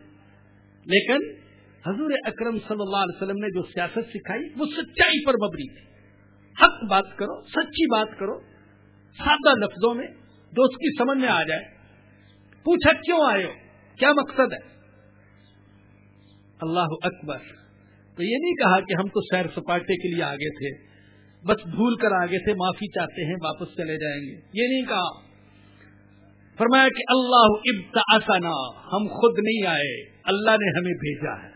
لیکن حضور اکرم صلی اللہ علیہ وسلم نے جو سیاست سکھائی، وہ سچائی پر مبنی تھی۔ حق بات کرو، سچی بات کرو۔ سادہ لفظوں میں دوست کی سمجھ میں آ جائے۔ پوچھا کیوں آئے ہو؟ کیا مقصد ہے؟ اللہ اکبر۔ تو یہ نہیں کہا کہ ہم تو سیر سپاٹے کے لیے آگے تھے۔ بس بھول کر آگے تھے، معافی چاہتے ہیں، واپس چلے جائیں گے۔ یہ نہیں کہا۔ فرمایا کہ اللہ ابتا ہم خود نہیں آئے، اللہ نے ہمیں بھیجا ہے۔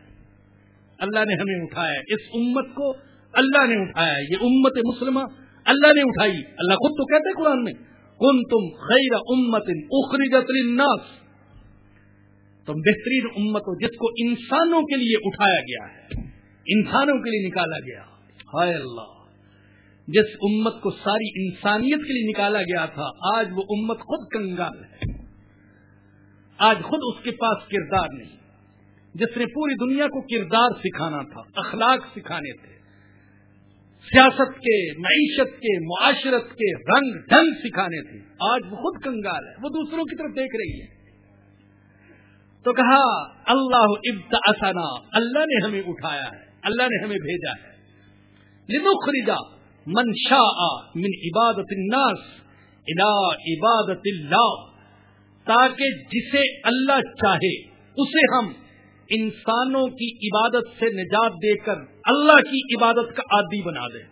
اللہ نے ہمیں اٹھایا اس امت کو اللہ نے اٹھایا یہ امت مسلمہ اللہ نے اٹھائی۔ اللہ خود تو کہتے قرآن میں کن تم خیر امت اخرجت للناس تم بہترین امت ہو جس کو انسانوں کے لیے اٹھایا گیا ہے، انسانوں کے لیے نکالا گیا۔ ہائے اللہ۔ جس امت کو ساری انسانیت کے لیے نکالا گیا تھا، آج وہ امت خود کنگال ہے۔ آج خود اس کے پاس کردار نہیں۔ جس نے پوری دنیا کو کردار سکھانا تھا، اخلاق سکھانے تھے۔ سیاست کے، معیشت کے، معاشرت کے رنگ، ڈھنگ سکھانے تھے۔ آج وہ خود کنگال ہے، وہ دوسروں کی طرف دیکھ رہی ہے۔ تو کہا، اللہ ابتا اللہ نے ہمیں اٹھایا ہے، اللہ نے ہمیں بھیجا ہے۔ لنخرجا من شاء من عبادت الناس الى عبادت اللہ، تاکہ جسے اللہ چاہے، اسے ہم انسانوں کی عبادت سے نجات دے کر اللہ کی عبادت کا عادی بنا دے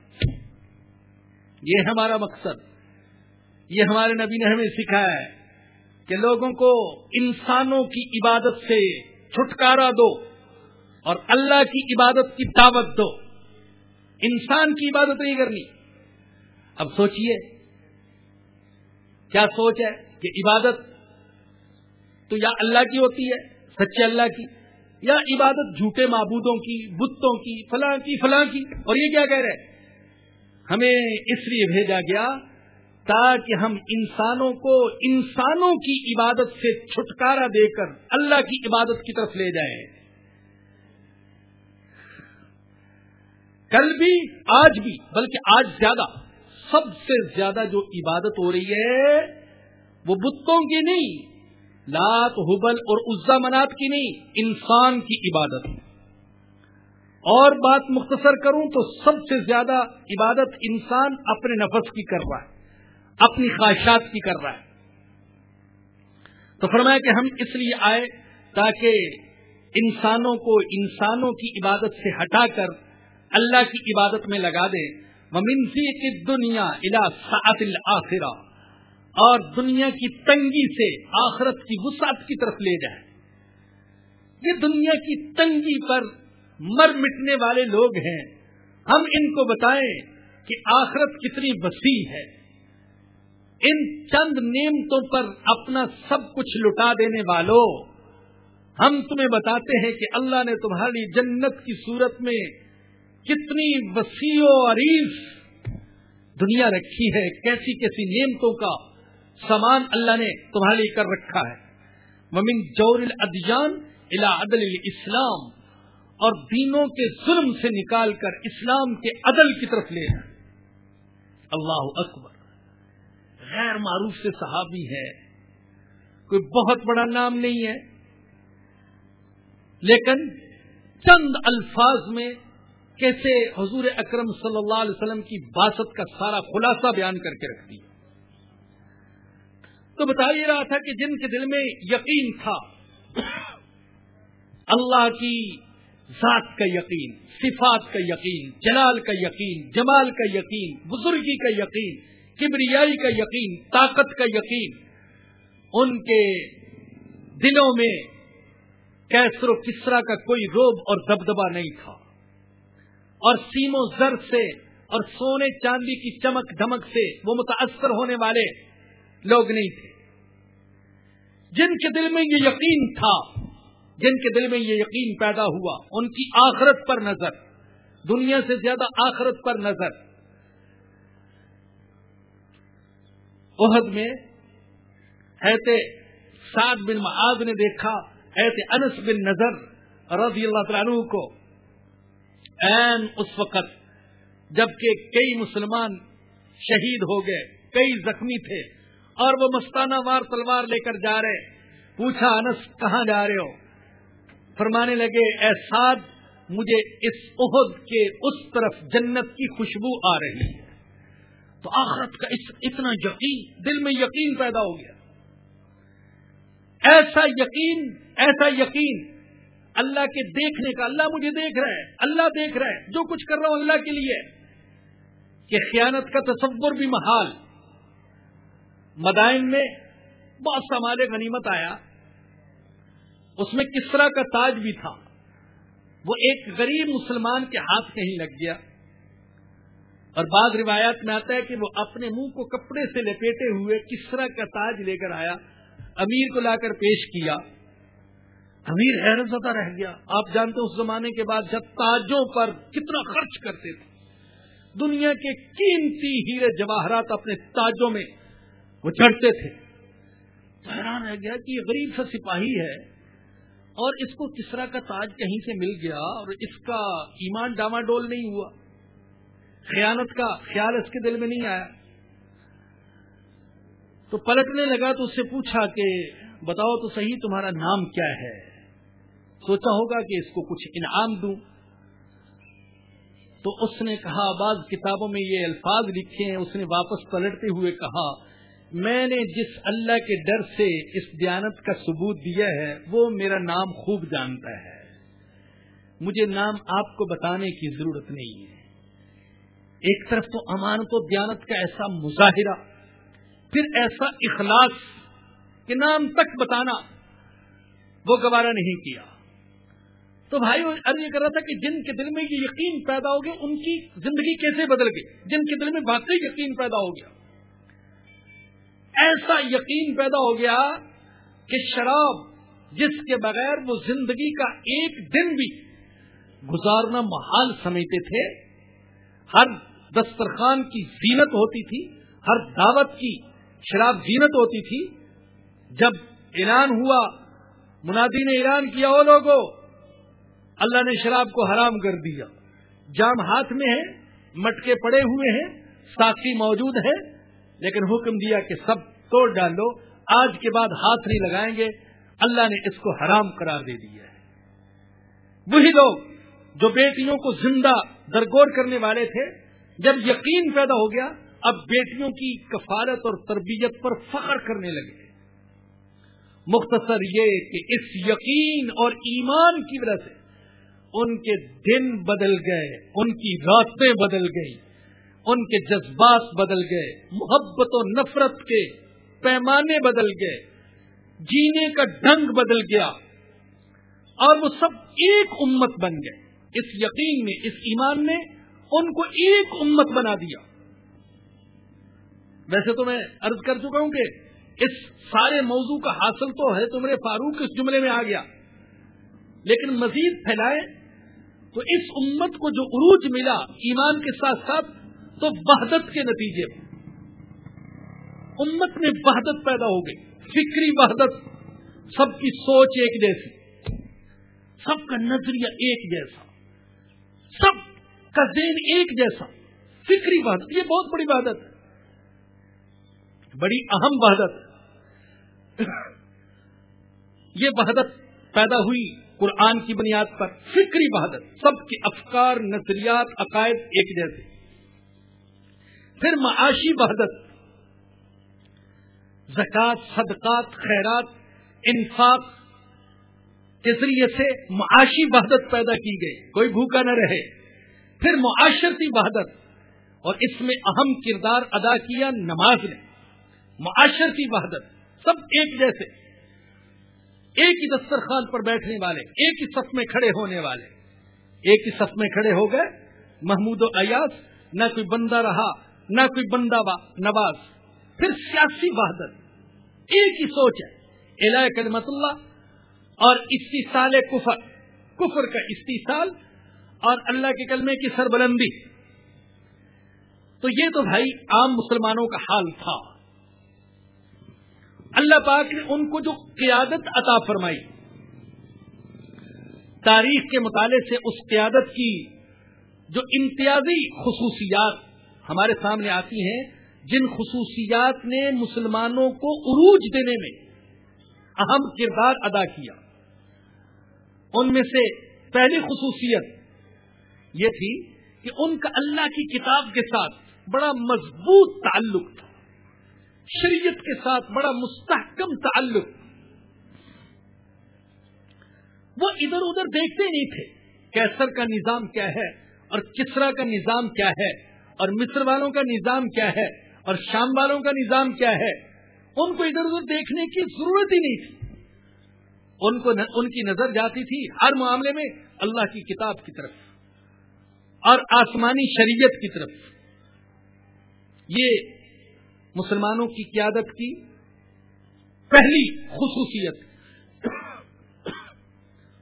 یہ ہمارا مقصد۔ یہ ہمارے نبی نے ہمیں سکھایا ہے کہ لوگوں کو انسانوں کی عبادت سے چھٹکارا دو اور اللہ کی عبادت کی دعوت دو۔ انسان کی عبادت نہیں کرنی۔ اب سوچئے، کیا سوچ ہے کہ عبادت تو یا اللہ کی ہوتی ہے، سچے اللہ کی، یا عبادت جھوٹے معبودوں کی، بتوں کی، فلاں کی فلاں کی، اور یہ کیا کہہ رہے ہمیں اس لیے بھیجا گیا تاکہ ہم انسانوں کو انسانوں کی عبادت سے چھٹکارا دے کر اللہ کی عبادت کی طرف لے جائیں۔ کل بھی، آج بھی، بلکہ آج زیادہ۔ سب سے زیادہ جو عبادت ہو رہی ہے، وہ بتوں کی نہیں، لات حبل اور عزا منات کی نہیں، انسان کی عبادت۔ اور بات مختصر کروں تو سب سے زیادہ عبادت انسان اپنے نفس کی کر رہا ہے، اپنی خواہشات کی کر رہا ہے۔ تو فرمایا کہ ہم اس لیے آئے تاکہ انسانوں کو انسانوں کی عبادت سے ہٹا کر اللہ کی عبادت میں لگا دیں۔ منسی کی دنیا الا سعت الآخرہ اور دنیا کی تنگی سے آخرت کی وسعت کی طرف لے جائے یہ دنیا کی تنگی پر مر مٹنے والے لوگ ہیں۔ ہم ان کو بتائیں کہ آخرت کتنی وسیع ہے۔ ان چند نعمتوں پر اپنا سب کچھ لٹا دینے والوں ہم تمہیں بتاتے ہیں کہ اللہ نے تمہاری جنت کی صورت میں کتنی وسیع و عریف دنیا رکھی ہے، کیسی کیسی نعمتوں کا سامان اللہ نے تمہارے لیے کر رکھا ہے۔ ممن جور الادیان الا عدل اسلام اور دینوں کے ظلم سے نکال کر اسلام کے عدل کی طرف لے جائیں اللہ اکبر۔ غیر معروف سے صحابی ہے کوئی بہت بڑا نام نہیں ہے۔ لیکن چند الفاظ میں کیسے حضور اکرم صلی اللہ علیہ وسلم کی باسط کا سارا خلاصہ بیان کر کے رکھ دیا۔ تو بتا یہ رہا تھا کہ جن کے دل میں یقین تھا، اللہ کی ذات کا یقین، صفات کا یقین، جلال کا یقین، جمال کا یقین، بزرگی کا یقین، کبریائی کا یقین، طاقت کا یقین، ان کے دلوں میں کیسر و کسرا کا کوئی روب اور دبدبا نہیں تھا۔ اور سیم و زر سے اور سونے چاندی کی چمک دمک سے وہ متاثر ہونے والے لوگ نہیں تھے۔ جن کے دل میں یہ یقین تھا، جن کے دل میں یہ یقین پیدا ہوا، ان کی آخرت پر نظر، دنیا سے زیادہ آخرت پر نظر۔ عہد میں ایتے سعد بن معاذ نے دیکھا ایتے انس بن نظر رضی اللہ تعالیٰ کو این اس وقت جبکہ کئی مسلمان شہید ہو گئے، کئی زخمی تھے اور وہ مستانہ وار تلوار لے کر جا رہے۔ پوچھا، انس، کہاں جا رہے ہو؟ فرمانے لگے، اے سعد، مجھے اس عہد کے اس طرف جنت کی خوشبو آ رہی ہے۔ تو آخرت کا اس اتنا یقین، دل میں یقین پیدا ہو گیا۔ ایسا یقین ایسا یقین اللہ کے دیکھنے کا، اللہ مجھے دیکھ رہا ہے، اللہ دیکھ رہا ہے، جو کچھ کر رہا ہوں اللہ کے لیے۔ کہ خیانت کا تصور بھی محال۔ مدائن میں بہت سمال غنیمت آیا۔ اس میں کس طرح کا تاج بھی تھا۔ وہ ایک غریب مسلمان کے ہاتھ کہیں لگ گیا۔ اور بعض روایات میں آتا ہے کہ وہ اپنے منہ کو کپڑے سے لپیٹے ہوئے کس طرح کا تاج لے کر آیا، امیر کو لا کر پیش کیا۔ امیر حیرت زدہ رہ گیا۔ آپ جانتے اس زمانے کے بعد جب تاجوں پر کتنا خرچ کرتے تھے۔ دنیا کے قیمتی ہیرے جواہرات اپنے تاجوں میں وہ چڑھتے تھے۔ حیران رہ گیا کہ یہ غریب سا سپاہی ہے اور اس کو کسرا کا تاج کہیں سے مل گیا اور اس کا ایمان ڈاما ڈول نہیں ہوا۔ خیانت کا خیال اس کے دل میں نہیں آیا۔ تو پلٹنے لگا تو اس سے پوچھا کہ بتاؤ تو صحیح تمہارا نام کیا ہے؟ سوچا ہوگا کہ اس کو کچھ انعام دوں۔ تو اس نے کہا، بعض کتابوں میں یہ الفاظ لکھے ہیں، اس نے واپس پلٹتے ہوئے کہا، میں نے جس اللہ کے ڈر سے اس دیانت کا ثبوت دیا ہے، وہ میرا نام خوب جانتا ہے۔ مجھے نام آپ کو بتانے کی ضرورت نہیں ہے۔ ایک طرف تو امانت و دیانت کا ایسا مظاہرہ، پھر ایسا اخلاص کہ نام تک بتانا وہ گوارا نہیں کیا۔ تو بھائی ارد یہ کر رہا تھا کہ جن کے دل میں یہ یقین پیدا ہو گیا، ان کی زندگی کیسے بدل گئی؟ جن کے دل میں واقعی یقین پیدا ہو گیا۔ ایسا یقین پیدا ہو گیا کہ شراب جس کے بغیر وہ زندگی کا ایک دن بھی گزارنا محال سمجھتے تھے، ہر دسترخوان کی زینت ہوتی تھی، ہر دعوت کی شراب زینت ہوتی تھی۔ جب اعلان ہوا، منادی نے اعلان کیا وہ لوگوں اللہ نے شراب کو حرام کر دیا۔ جام ہاتھ میں ہے، مٹکے پڑے ہوئے ہیں ساخی موجود ہے، لیکن حکم دیا کہ سب توڑ ڈالو، آج کے بعد ہاتھ نہیں لگائیں گے۔ اللہ نے اس کو حرام قرار دے دیا ہے۔ وہی لوگ جو بیٹیوں کو زندہ درگور کرنے والے تھے، جب یقین پیدا ہو گیا، اب بیٹیوں کی کفالت اور تربیت پر فخر کرنے لگے۔ مختصر یہ کہ اس یقین اور ایمان کی وجہ سے ان کے دن بدل گئے، ان کی راتیں بدل گئی ان کے جذبات بدل گئے، محبت و نفرت کے پیمانے بدل گئے، جینے کا ڈنگ بدل گیا، اور وہ سب ایک امت بن گئے۔ اس یقین میں، اس ایمان نے ان کو ایک امت بنا دیا۔ ویسے تو میں عرض کر چکا ہوں کہ اس سارے موضوع کا حاصل تو ہے تمہارے فاروق اس جملے میں آ گیا، لیکن مزید پھیلائے تو اس امت کو جو عروج ملا ایمان کے ساتھ ساتھ تو وحدت کے نتیجے میں۔ امت میں وحدت پیدا ہو گئی، فکری وحدت، سب کی سوچ ایک جیسی، سب کا نظریہ ایک جیسا، سب کا ذہن ایک جیسا۔ فکری وحدت، یہ بہت بڑی وحدت ہے۔ بڑی اہم وحدت۔ یہ وحدت پیدا ہوئی قرآن کی بنیاد پر، فکری وحدت سب کے افکار، نظریات، عقائد ایک جیسے۔ پھر معاشی وحدت زکات صدقات، خیرات، انفاق کے ذریعے سے معاشی وحدت پیدا کی گئی۔ کوئی بھوکا نہ رہے۔ پھر معاشرتی وحدت اور اس میں اہم کردار ادا کیا نماز نے۔ معاشرتی وحدت سب ایک جیسے۔ ایک ہی دسترخوان پر بیٹھنے والے، ایک ہی صف میں کھڑے ہونے والے۔ ایک ہی صف میں کھڑے ہو گئے، محمود و ایاس نہ کوئی بندہ رہا، نہ کوئی بندہ نواز۔ پھر سیاسی وحدت۔ ایک ہی سوچ ہے الہ کرمت اللہ اور استحصال کفر۔ کفر کا استحصال اور اللہ کے کلمے کی سربلندی۔ تو یہ تو بھائی عام مسلمانوں کا حال تھا۔ اللہ پاک نے ان کو جو قیادت عطا فرمائی، تاریخ کے مطالعے سے اس قیادت کی جو امتیازی خصوصیات ہمارے سامنے آتی ہیں، جن خصوصیات نے مسلمانوں کو عروج دینے میں اہم کردار ادا کیا۔ ان میں سے پہلی خصوصیت یہ تھی کہ ان کا اللہ کی کتاب کے ساتھ بڑا مضبوط تعلق تھا۔ شریعت کے ساتھ بڑا مستحکم تعلق۔ وہ ادھر ادھر دیکھتے نہیں تھے کیسر کا نظام کیا ہے اور کسرا کا نظام کیا ہے اور مصر والوں کا نظام کیا ہے اور شام والوں کا نظام کیا ہے۔ ان کو ادھر ادھر دیکھنے کی ضرورت ہی نہیں تھی۔ ان کو ان کی نظر جاتی تھی ہر معاملے میں اللہ کی کتاب کی طرف اور آسمانی شریعت کی طرف۔ یہ مسلمانوں کی قیادت کی پہلی خصوصیت۔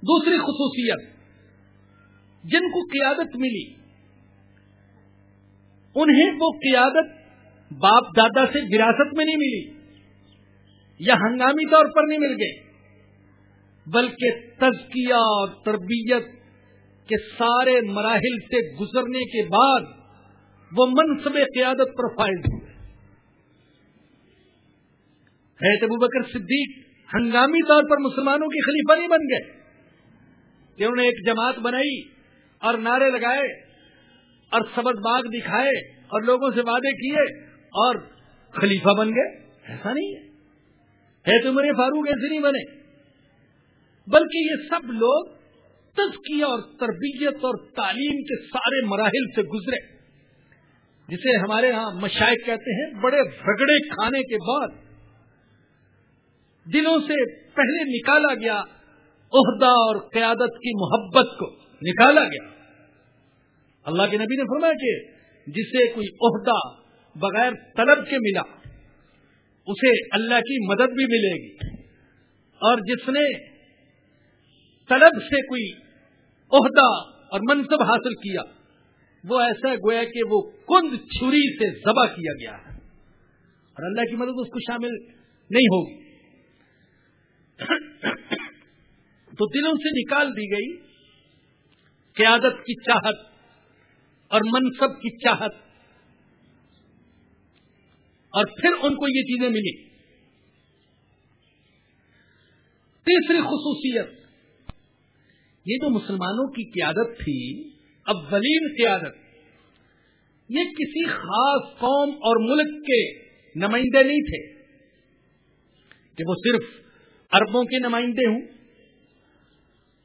دوسری خصوصیت، جن کو قیادت ملی، انہیں وہ قیادت باپ دادا سے وراثت میں نہیں ملی یا ہنگامی طور پر نہیں مل گئے بلکہ تزکیہ اور تربیت کے سارے مراحل سے گزرنے کے بعد وہ منصب قیادت پر فائز ہوئے۔ حیرت ابو بکر صدیق ہنگامی طور پر مسلمانوں کی خلیفہ نہیں بن گئے۔ کہ انہوں نے ایک جماعت بنائی اور نعرے لگائے اور سبز باغ دکھائے اور لوگوں سے وعدے کیے اور خلیفہ بن گئے۔ ایسا نہیں ہے۔ تو میرے فاروق ایسے نہیں بنے۔ بلکہ یہ سب لوگ تزکیہ اور تربیت اور تعلیم کے سارے مراحل سے گزرے، جسے ہمارے ہاں مشائق کہتے ہیں، بڑے بھگڑے کھانے کے بعد دلوں سے پہلے نکالا گیا، عہدہ اور قیادت کی محبت کو نکالا گیا۔ اللہ کے نبی نے فرمایا کہ جسے کوئی عہدہ بغیر طلب کے ملا، اسے اللہ کی مدد بھی ملے گی۔ اور جس نے طلب سے کوئی عہدہ اور منصب حاصل کیا، وہ ایسا گویا کہ وہ کند چھری سے ذبح کیا گیا۔ ہے اور اللہ کی مدد اس کو شامل نہیں ہوگی۔ تو دلوں سے نکال دی گئی قیادت کی چاہت اور منصب کی چاہت۔ اور پھر ان کو یہ چیزیں ملی۔ تیسری خصوصیت، یہ جو مسلمانوں کی قیادت تھی، اولین قیادت، یہ کسی خاص قوم اور ملک کے نمائندے نہیں تھے، کہ وہ صرف اربوں کے نمائندے ہوں۔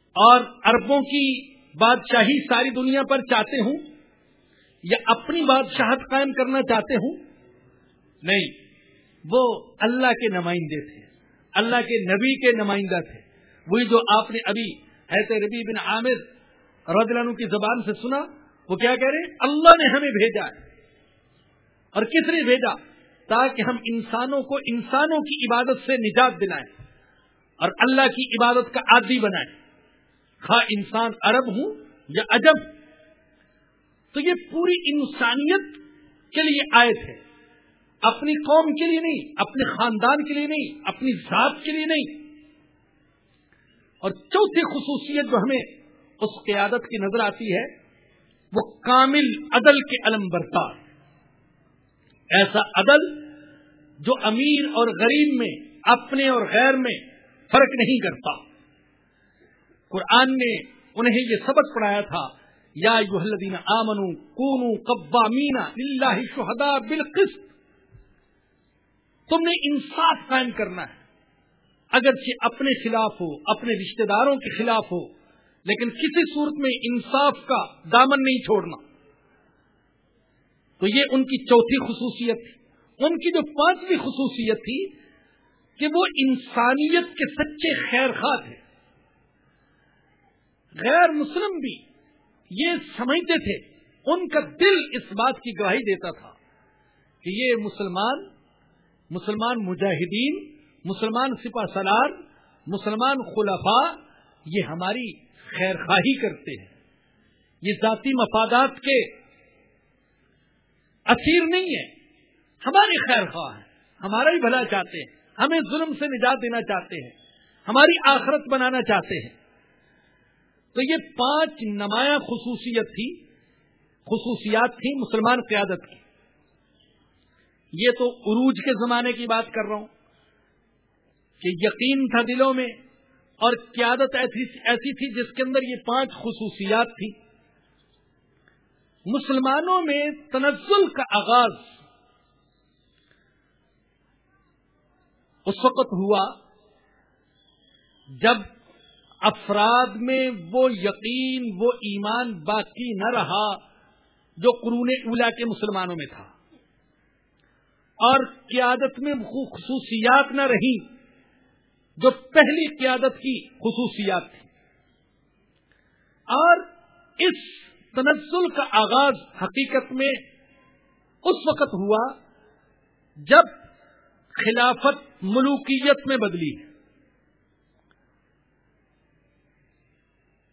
اور اربوں کی بادشاہی ساری دنیا پر چاہتے ہوں یا اپنی بادشاہت قائم کرنا چاہتے ہوں؟ نہیں، وہ اللہ کے نمائندے تھے۔ اللہ کے نبی کے نمائندہ تھے۔ وہی جو آپ نے ابھی ایسے ربی بن عامر رضی اللہ عنہ کی زبان سے سنا، وہ کیا کہہ رہے اللہ نے ہمیں بھیجا ہے۔ اور کس نے بھیجا؟ تاکہ ہم انسانوں کو انسانوں کی عبادت سے نجات دلائیں۔ اور اللہ کی عبادت کا عادی بنائیں خواہ انسان عرب ہوں یا عجب تو یہ پوری انسانیت کے لیے آئے تھے اپنی قوم کے لیے نہیں، اپنے خاندان کے لیے نہیں، اپنی ذات کے لیے نہیں۔ اور چوتھی خصوصیت جو ہمیں اس قیادت کی نظر آتی ہے، وہ کامل عدل کے علم برتار ایسا عدل جو امیر اور غریب میں، اپنے اور غیر میں فرق نہیں کرتا۔ قرآن نے انہیں یہ سبق پڑھایا تھا، یا یادین آمن کونو قبا مینا اللہ شہدا بالقسط۔ تم نے انصاف قائم کرنا ہے۔ اگرچہ اپنے خلاف ہو، اپنے رشتہ داروں کے خلاف ہو، لیکن کسی صورت میں انصاف کا دامن نہیں چھوڑنا۔ تو یہ ان کی چوتھی خصوصیت۔ تھی ان کی جو پانچویں خصوصیت تھی کہ وہ انسانیت کے سچے خیر خواہ تھے۔ غیر مسلم بھی یہ سمجھتے تھے، ان کا دل اس بات کی گواہی دیتا تھا کہ یہ مسلمان مسلمان مجاہدین، مسلمان سپا سلار مسلمان خلفاء، یہ ہماری خیر خواہی کرتے ہیں۔ یہ ذاتی مفادات کے اسیر نہیں ہے ہماری خیر خواہ ہے ہمارا ہی بھلا چاہتے ہیں۔ ہمیں ظلم سے نجات دینا چاہتے ہیں، ہماری آخرت بنانا چاہتے ہیں۔ تو یہ پانچ نمایاں خصوصیت تھی، خصوصیات تھی مسلمان قیادت کی۔ یہ تو عروج کے زمانے کی بات کر رہا ہوں کہ یقین تھا دلوں میں اور قیادت ایسی ایسی تھی جس کے اندر یہ پانچ خصوصیات تھی مسلمانوں میں تنزل کا آغاز اس وقت ہوا جب افراد میں وہ یقین، وہ ایمان باقی نہ رہا جو قرون اولا کے مسلمانوں میں تھا۔ اور قیادت میں خصوصیات نہ رہی، جو پہلی قیادت کی خصوصیات تھی۔ اور اس تنزل کا آغاز حقیقت میں اس وقت ہوا جب خلافت ملوکیت میں بدلی ہے۔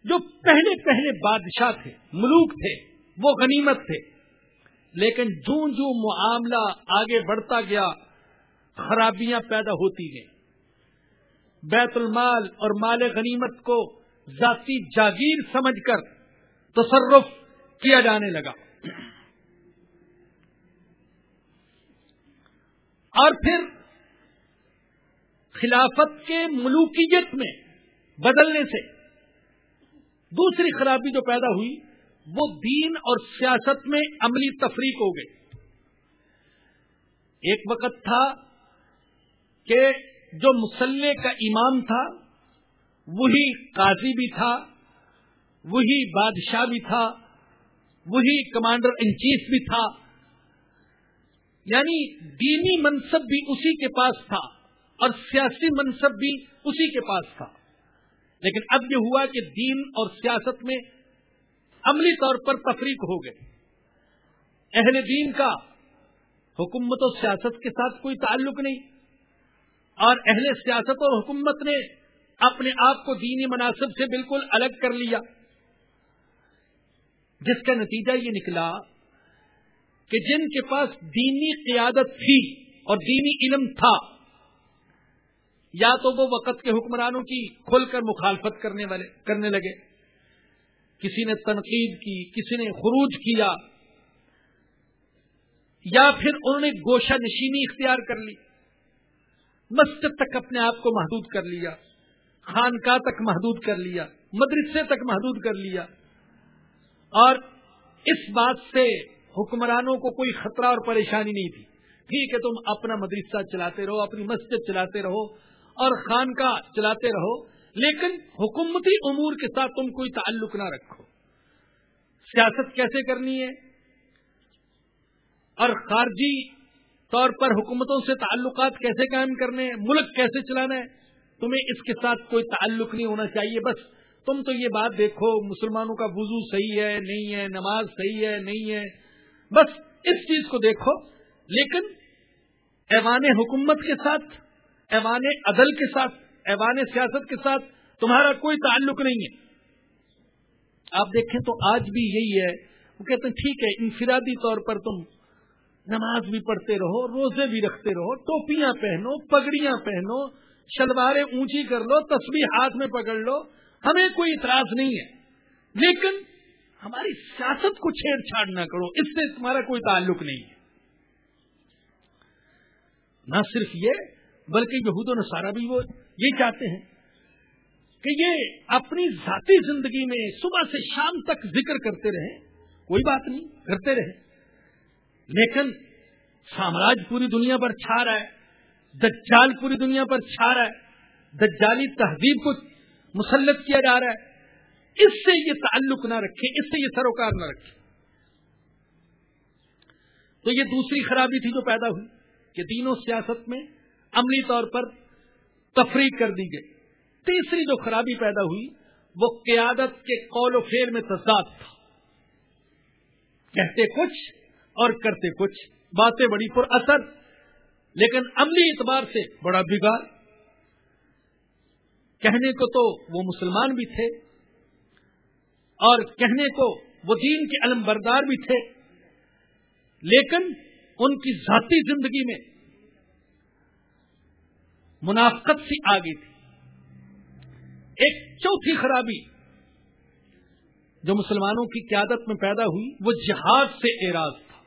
جو پہلے پہلے بادشاہ تھے، ملوک تھے، وہ غنیمت تھے۔ لیکن جو جو معاملہ آگے بڑھتا گیا، خرابیاں پیدا ہوتی گئیں۔ بیت المال اور مال غنیمت کو ذاتی جاگیر سمجھ کر تصرف کیا جانے لگا۔ اور پھر خلافت کے ملوکیت میں بدلنے سے دوسری خرابی جو پیدا ہوئی، وہ دین اور سیاست میں عملی تفریق ہو گئی۔ ایک وقت تھا کہ جو مسلح کا امام تھا، وہی قاضی بھی تھا، وہی بادشاہ بھی تھا، وہی کمانڈر ان چیف بھی تھا۔ یعنی دینی منصب بھی اسی کے پاس تھا۔ اور سیاسی منصب بھی اسی کے پاس تھا۔ لیکن اب یہ ہوا کہ دین اور سیاست میں عملی طور پر تفریق ہو گئے اہل دین کا حکومت و سیاست کے ساتھ کوئی تعلق نہیں۔ اور اہل سیاست اور حکومت نے اپنے آپ کو دینی مناسب سے بالکل الگ کر لیا۔ جس کا نتیجہ یہ نکلا کہ جن کے پاس دینی قیادت تھی اور دینی علم تھا یا تو وہ وقت کے حکمرانوں کی کھل کر مخالفت کرنے والے کرنے لگے۔ کسی نے تنقید کی، کسی نے خروج کیا۔ یا پھر انہوں نے گوشہ نشینی اختیار کر لی۔ مسجد تک اپنے آپ کو محدود کر لیا۔ خانقاہ تک محدود کر لیا۔ مدرسے تک محدود کر لیا۔ اور اس بات سے حکمرانوں کو کوئی خطرہ اور پریشانی نہیں تھی۔ ٹھیک ہے، تم اپنا مدرسہ چلاتے رہو، اپنی مسجد چلاتے رہو۔ اور خان کا چلاتے رہو، لیکن حکومتی امور کے ساتھ تم کوئی تعلق نہ رکھو۔ سیاست کیسے کرنی ہے؟ اور خارجی طور پر حکومتوں سے تعلقات کیسے قائم کرنے ہیں؟ ملک کیسے چلانا ہے؟ تمہیں اس کے ساتھ کوئی تعلق نہیں ہونا چاہیے، بس تم تو یہ بات دیکھو، مسلمانوں کا وضو صحیح ہے، نہیں ہے، نماز صحیح ہے، نہیں ہے۔ بس اس چیز کو دیکھو، لیکن ایوان حکومت کے ساتھ ایوان عدل کے ساتھ، ایوان سیاست کے ساتھ تمہارا کوئی تعلق نہیں ہے۔ آپ دیکھیں تو آج بھی یہی ہے۔ وہ کہتے ہیں، ٹھیک ہے، انفرادی طور پر تم نماز بھی پڑھتے رہو، روزے بھی رکھتے رہو، ٹوپیاں پہنو، پگڑیاں پہنو، شلواریں اونچی کر لو تصویر ہاتھ میں پکڑ لو، ہمیں کوئی اعتراض نہیں ہے۔ لیکن ہماری سیاست کو چھیڑ چھاڑ نہ کرو، اس سے تمہارا کوئی تعلق نہیں ہے۔ نہ صرف یہ بلکہ یہود و نصارہ بھی وہ یہ چاہتے ہیں کہ یہ اپنی ذاتی زندگی میں صبح سے شام تک ذکر کرتے رہے کوئی بات نہیں، کرتے رہے لیکن سامراج پوری دنیا پر چھا رہا ہے، دجال پوری دنیا پر چھا رہا ہے، دجالی تہذیب کو مسلط کیا جا رہا ہے۔ اس سے یہ تعلق نہ رکھے اس سے یہ سروکار نہ رکھے تو یہ دوسری خرابی تھی جو پیدا ہوئی کہ دینوں سیاست میں عملی طور پر تفریح کر دی گئی۔ تیسری جو خرابی پیدا ہوئی، وہ قیادت کے قول و فیر میں تضاد تھا۔ کہتے کچھ اور کرتے کچھ۔ باتیں بڑی پر اثر، لیکن عملی اعتبار سے بڑا بگاڑ۔ کہنے کو تو وہ مسلمان بھی تھے، اور کہنے کو وہ دین کے علم بردار بھی تھے، لیکن ان کی ذاتی زندگی میں منافقت سی آ گئی تھی۔ ایک چوتھی خرابی جو مسلمانوں کی قیادت میں پیدا ہوئی، وہ جہاد سے اعراض تھا۔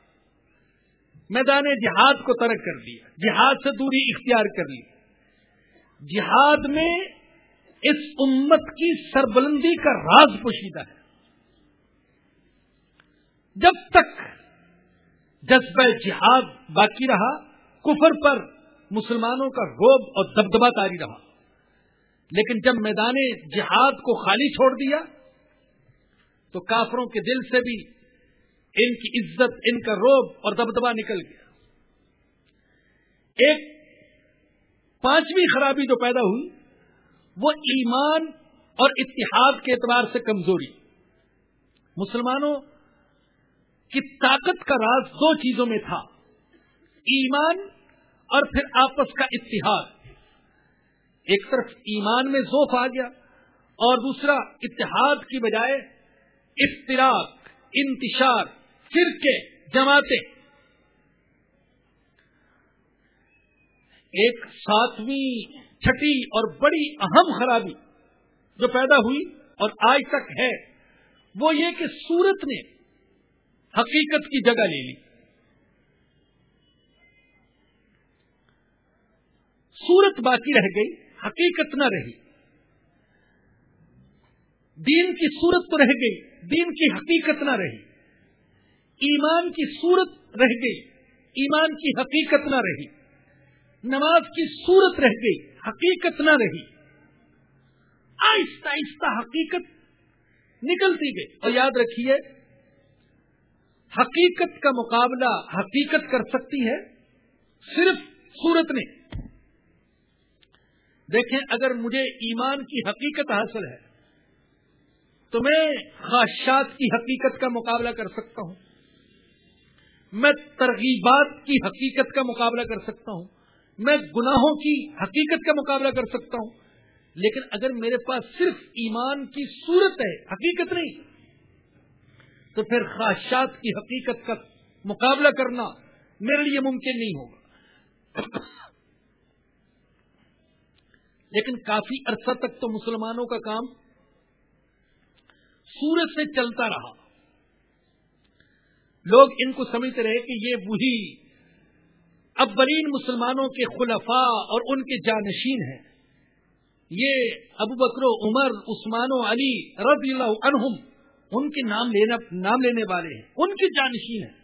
میدان جہاد کو ترک کر دیا، جہاد سے دوری اختیار کر لی۔ جہاد میں اس امت کی سربلندی کا راز پوشیدہ ہے۔ جب تک جذبہ جہاد باقی رہا، کفر پر مسلمانوں کا روب اور دبدبا تاری رہا۔ لیکن جب میدان جہاد کو خالی چھوڑ دیا، تو کافروں کے دل سے بھی ان کی عزت، ان کا روب اور دبدبا نکل گیا۔ ایک پانچویں خرابی جو پیدا ہوئی، وہ ایمان اور اتحاد کے اعتبار سے کمزوری۔ مسلمانوں کی طاقت کا راز دو چیزوں میں تھا۔ ایمان اور پھر آپس کا اتحاد۔ ایک طرف ایمان میں ذوف آ گیا اور دوسرا اتحاد کی بجائے افطراک انتشار، فرقے، جماعتیں۔ ایک ساتویں چھٹی اور بڑی اہم خرابی جو پیدا ہوئی اور آج تک ہے، وہ یہ کہ سورت نے حقیقت کی جگہ لے لی۔ سورت باقی رہ گئی، حقیقت نہ رہی۔ دین کی صورت تو رہ گئی، دین کی حقیقت نہ رہی۔ ایمان کی صورت رہ گئی، ایمان کی حقیقت نہ رہی۔ نماز کی صورت رہ گئی، حقیقت نہ رہی۔ آہستہ آہستہ حقیقت نکلتی گئی۔ اور یاد رکھیے، حقیقت کا مقابلہ حقیقت کر سکتی ہے، صرف صورت نے دیکھیں اگر مجھے ایمان کی حقیقت حاصل ہے، تو میں خواہشات کی حقیقت کا مقابلہ کر سکتا ہوں۔ میں ترغیبات کی حقیقت کا مقابلہ کر سکتا ہوں۔ میں گناہوں کی حقیقت کا مقابلہ کر سکتا ہوں۔ لیکن اگر میرے پاس صرف ایمان کی صورت ہے، حقیقت نہیں، تو پھر خواہشات کی حقیقت کا مقابلہ کرنا میرے لیے ممکن نہیں ہوگا۔ لیکن کافی عرصہ تک تو مسلمانوں کا کام سورج سے چلتا رہا۔ لوگ ان کو سمجھتے رہے کہ یہ وہی اولین مسلمانوں کے خلفاء اور ان کے جانشین ہیں۔ یہ ابو بکر و عمر، عثمان و علی رضی اللہ عنہم ان کے نام لینا، نام لینے والے ہیں۔ ان کے جانشین ہیں۔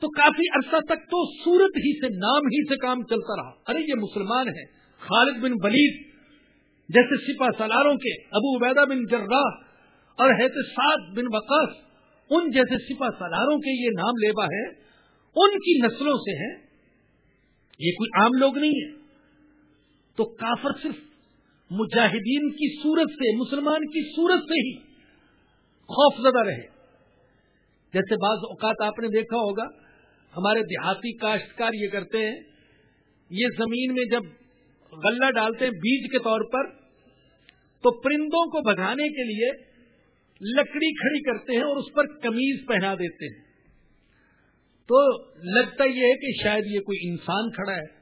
تو کافی عرصہ تک تو سورت ہی سے، نام ہی سے کام چلتا رہا۔ ارے یہ مسلمان ہیں۔ خالد بن ولید جیسے سپا سالاروں کے ابو عبیدہ بن جراح اور سعد بن وقاص، ان جیسے سپا سالاروں کے یہ نام لیوا ہے ان کی نسلوں سے ہیں۔ یہ کوئی عام لوگ نہیں ہے تو کافر صرف مجاہدین کی صورت سے، مسلمان کی صورت سے ہی خوف زدہ رہے۔ جیسے بعض اوقات آپ نے دیکھا ہوگا، ہمارے دیہاتی کاشتکار یہ کرتے ہیں، یہ زمین میں جب غلہ ڈالتے ہیں بیج کے طور پر، تو پرندوں کو بھگانے کے لیے لکڑی کھڑی کرتے ہیں اور اس پر کمیز پہنا دیتے ہیں۔ تو لگتا یہ ہے کہ شاید یہ کوئی انسان کھڑا ہے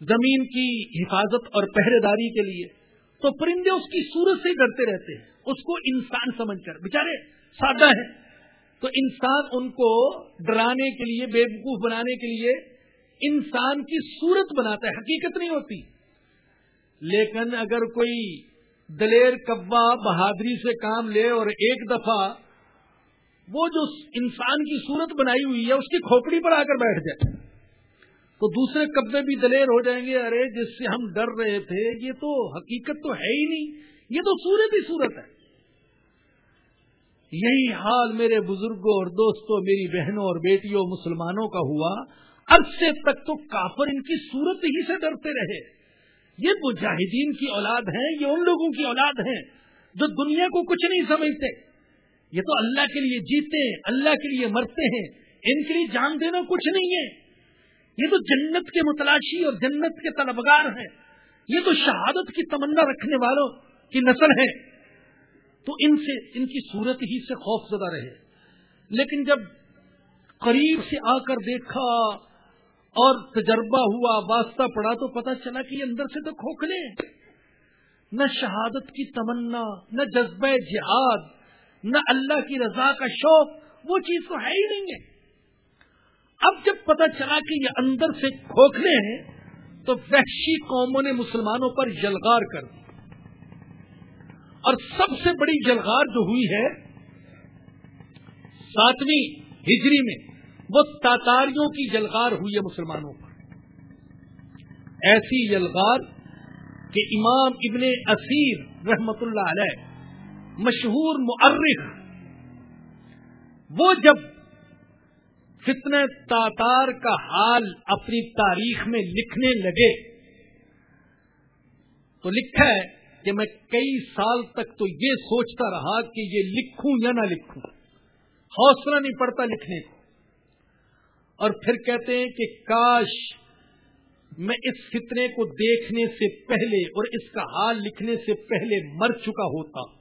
زمین کی حفاظت اور پہرے داری کے لیے۔ تو پرندے اس کی صورت سے ڈرتے رہتے ہیں، اس کو انسان سمجھ کر۔ بےچارے سادہ ہے تو انسان ان کو ڈرانے کے لیے بے وقوف بنانے کے لیے انسان کی صورت بناتا ہے، حقیقت نہیں ہوتی۔ لیکن اگر کوئی دلیر کبا بہادری سے کام لے اور ایک دفعہ وہ جو انسان کی صورت بنائی ہوئی ہے، اس کی کھوپڑی پر آ کر بیٹھ جائے۔ تو دوسرے قبضے بھی دلیر ہو جائیں گے، ارے، جس سے ہم ڈر رہے تھے، یہ تو حقیقت تو ہے ہی نہیں۔ یہ تو صورت ہی صورت ہے۔ یہی حال میرے بزرگوں اور دوستوں، میری بہنوں اور بیٹیوں، مسلمانوں کا ہوا۔ عرصے تک تو کافر ان کی صورت ہی سے ڈرتے رہے۔ یہ مجاہدین کی اولاد ہیں، یہ ان لوگوں کی اولاد ہیں جو دنیا کو کچھ نہیں سمجھتے۔ یہ تو اللہ کے لیے جیتے ہیں، اللہ کے لیے مرتے ہیں، ان کے لیے جان دینا کچھ نہیں ہے۔ یہ تو جنت کے متلاشی اور جنت کے طلبگار ہیں۔ یہ تو شہادت کی تمنا رکھنے والوں کی نسل ہے تو ان سے، ان کی صورت ہی سے خوف زدہ رہے۔ لیکن جب قریب سے آ کر دیکھا اور تجربہ ہوا، واسطہ پڑا تو پتا چلا کہ یہ اندر سے تو کھوکھلے نہ شہادت کی تمنا، نہ جذبہ جہاد، نہ اللہ کی رضا کا شوق، وہ چیز تو ہے ہی نہیں ہے۔ اب جب پتا چلا کہ یہ اندر سے کھوکھلے ہیں، تو وحشی قوموں نے مسلمانوں پر جلغار کر دی۔ اور سب سے بڑی جلغار جو ہوئی ہے، ساتویں ہجری میں وہ تاتاریوں کی جلغار ہوئی ہے مسلمانوں پر۔ ایسی جلغار کہ امام ابن اسیر رحمت اللہ علیہ، مشہور معرخ وہ جب فتن تاتار کا حال اپنی تاریخ میں لکھنے لگے، تو لکھا ہے کہ میں کئی سال تک تو یہ سوچتا رہا کہ یہ لکھوں یا نہ لکھوں، حوصلہ نہیں پڑتا لکھنے کو۔ اور پھر کہتے ہیں کہ کاش میں اس فتنے کو دیکھنے سے پہلے اور اس کا حال لکھنے سے پہلے مر چکا ہوتا۔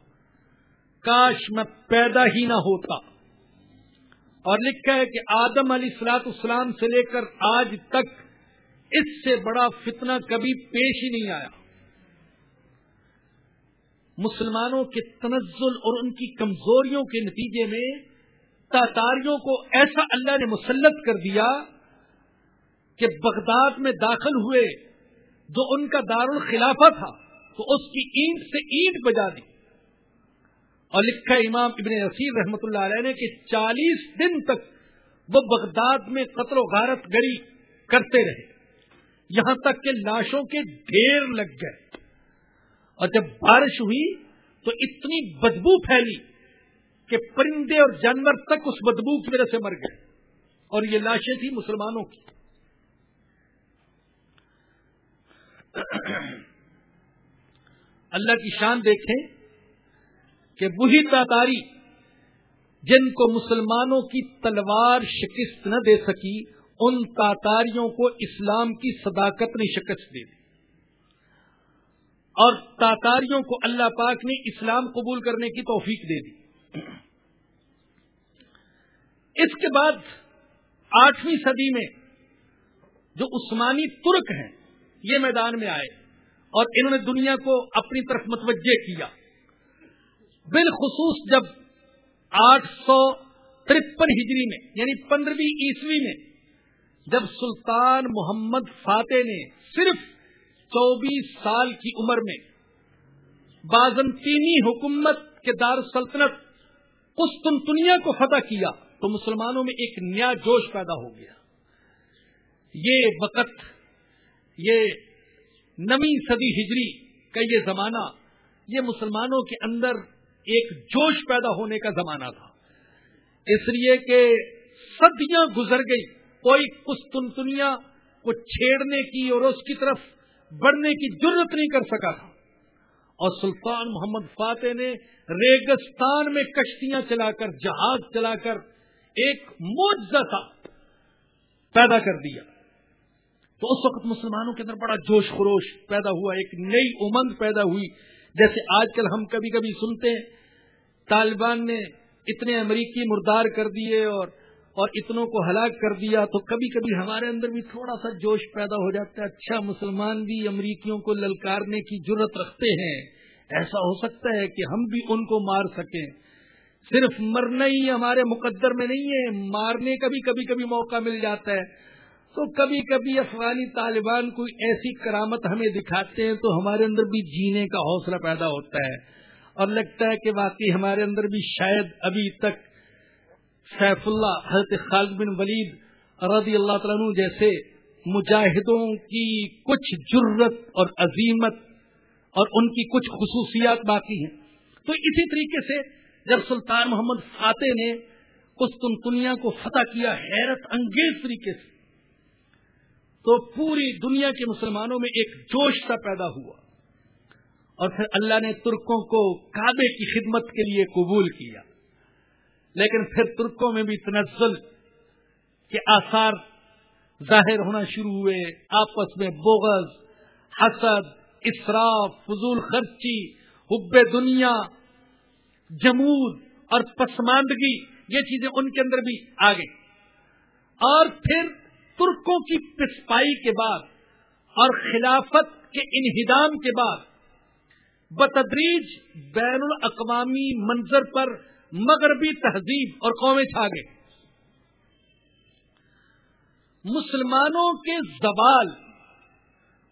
کاش میں پیدا ہی نہ ہوتا۔ اور لکھا ہے کہ آدم علی سلاط اسلام سے لے کر آج تک اس سے بڑا فتنہ کبھی پیش ہی نہیں آیا۔ مسلمانوں کے تنزل اور ان کی کمزوریوں کے نتیجے میں تاتاریوں کو ایسا اللہ نے مسلط کر دیا کہ بغداد میں داخل ہوئے جو ان کا دار الخلافہ تھا، تو اس کی اینٹ سے اینٹ بجا دی۔ اور لکھا امام ابن نصیر رحمت اللہ علیہ نے کہ چالیس دن تک وہ بغداد میں قتل و غارت گری کرتے رہے۔ یہاں تک کہ لاشوں کے ڈھیر لگ گئے۔ اور جب بارش ہوئی تو اتنی بدبو پھیلی کہ پرندے اور جانور تک اس بدبو کی وجہ سے مر گئے اور یہ لاشیں تھیں مسلمانوں کی۔ اللہ کی شان دیکھیں کہ وہی تاتاری جن کو مسلمانوں کی تلوار شکست نہ دے سکی، ان تاتاریوں کو اسلام کی صداقت نے شکست دے دی۔ اور تاتاریوں کو اللہ پاک نے اسلام قبول کرنے کی توفیق دے دی۔ اس کے بعد آٹھویں صدی میں جو عثمانی ترک ہیں، یہ میدان میں آئے اور انہوں نے دنیا کو اپنی طرف متوجہ کیا۔ بالخصوص جب آٹھ سو ترپن ہجری میں یعنی پندرہویں عیسوی میں، جب سلطان محمد فاتح نے صرف چوبیس سال کی عمر میں بازنطینی حکومت کے دار سلطنت قسطنطنیہ کو فتح کیا تو مسلمانوں میں ایک نیا جوش پیدا ہو گیا۔ یہ وقت، یہ نمی صدی ہجری کا یہ زمانہ، یہ مسلمانوں کے اندر ایک جوش پیدا ہونے کا زمانہ تھا۔ اس لیے کہ صدیاں گزر گئی کوئی قسطنطنیہ کو چھیڑنے کی اور اس کی طرف بڑھنے کی ضرورت نہیں کر سکا تھا۔ اور سلطان محمد فاتح نے ریگستان میں کشتیاں چلا کر، جہاز چلا کر ایک تھا پیدا کر دیا۔ تو اس وقت مسلمانوں کے اندر بڑا جوش خروش پیدا ہوا، ایک نئی امنگ پیدا ہوئی۔ جیسے آج کل ہم کبھی کبھی سنتے ہیں، طالبان نے اتنے امریکی مردار کر دیے اور اور اتنوں کو ہلاک کر دیا، تو کبھی کبھی ہمارے اندر بھی تھوڑا سا جوش پیدا ہو جاتا ہے۔ اچھا مسلمان بھی امریکیوں کو للکارنے کی ضرورت رکھتے ہیں۔ ایسا ہو سکتا ہے کہ ہم بھی ان کو مار سکیں۔ صرف مرنا ہی ہمارے مقدر میں نہیں ہے، مارنے کا بھی کبھی کبھی موقع مل جاتا ہے۔ تو کبھی کبھی افغانی طالبان کوئی ایسی کرامت ہمیں دکھاتے ہیں تو ہمارے اندر بھی جینے کا حوصلہ پیدا ہوتا ہے۔ اور لگتا ہے کہ واقعی ہمارے اندر بھی شاید ابھی تک سیف اللہ، حضرت خالد بن ولید رضی اللہ تعالیٰ جیسے مجاہدوں کی کچھ جرت اور عظیمت اور ان کی کچھ خصوصیات باقی ہیں۔ تو اسی طریقے سے جب سلطان محمد فاتح نے قسطنطنیہ کو فتح کیا حیرت انگیز طریقے سے، تو پوری دنیا کے مسلمانوں میں ایک جوش سا پیدا ہوا۔ اور پھر اللہ نے ترکوں کو کعبے کی خدمت کے لیے قبول کیا۔ لیکن پھر ترکوں میں بھی تنزل کے آثار ظاہر ہونا شروع ہوئے۔ آپس میں بوغز حسد، اسراف، فضول خرچی، حب دنیا جمود اور پسماندگی، یہ چیزیں ان کے اندر بھی آ گئی اور پھر ترکوں کی پسپائی کے بعد اور خلافت کے انہدام کے بعد بتدریج بین الاقوامی منظر پر مغربی تہذیب اور قومیں چھا گئے مسلمانوں کے زوال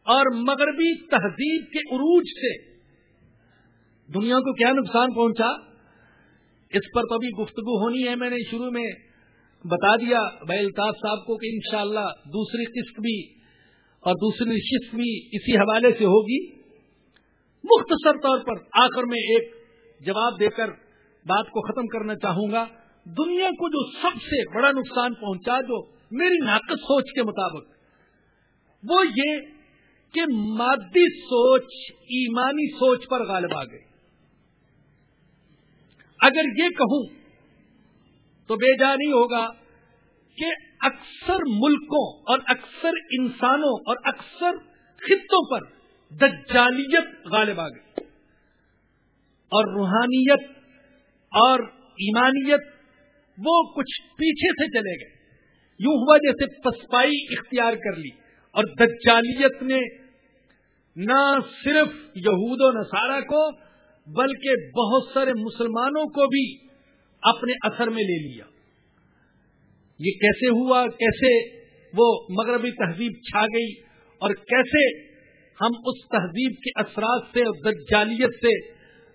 اور مغربی تہذیب کے عروج سے دنیا کو کیا نقصان پہنچا؟ اس پر تو ابھی گفتگو ہونی ہے، میں نے شروع میں بتا دیا بھائی الطاف صاحب کو کہ انشاءاللہ دوسری قسط بھی اور دوسری نشست بھی اسی حوالے سے ہوگی۔ مختصر طور پر آخر میں ایک جواب دے کر بات کو ختم کرنا چاہوں گا۔ دنیا کو جو سب سے بڑا نقصان پہنچا، جو میری ناقص سوچ کے مطابق، وہ یہ کہ مادی سوچ، ایمانی سوچ پر غالب آ گئی۔ اگر یہ کہوں تو بے جا نہیں ہوگا کہ اکثر ملکوں اور اکثر انسانوں اور اکثر خطوں پر دجالیت غالب آ گئی اور روحانیت اور ایمانیت وہ کچھ پیچھے سے چلے گئے۔ یوں ہوا جیسے پسپائی اختیار کر لی اور دجالیت نے نہ صرف یہود و نصارہ کو بلکہ بہت سارے مسلمانوں کو بھی اپنے اثر میں لے لیا۔ یہ کیسے ہوا؟ کیسے وہ مغربی تہذیب چھا گئی؟ اور کیسے ہم اس تہذیب کے اثرات سے اور دجالیت سے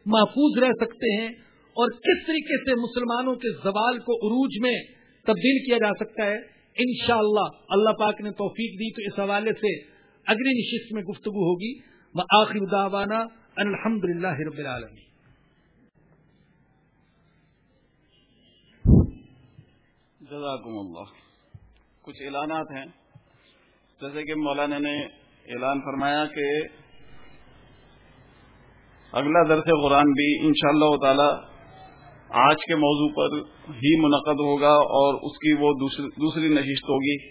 محفوظ رہ سکتے ہیں؟ اور کس طریقے سے مسلمانوں کے زوال کو عروج میں تبدیل کیا جا سکتا ہے؟ انشاءاللہ، اللہ اللہ پاک نے توفیق دی تو اس حوالے سے اگلی نشست میں گفتگو ہوگی۔ میں آخر داوانہ الحمد للہ رب العالمین۔ جزاکم اللہ۔ کچھ اعلانات ہیں۔ جیسے کہ مولانا نے اعلان فرمایا کہ اگلا درس قرآن بھی انشاءاللہ اللہ تعالی آج کے موضوع پر ہی منعقد ہوگا اور اس کی وہ دوسری نشست ہوگی۔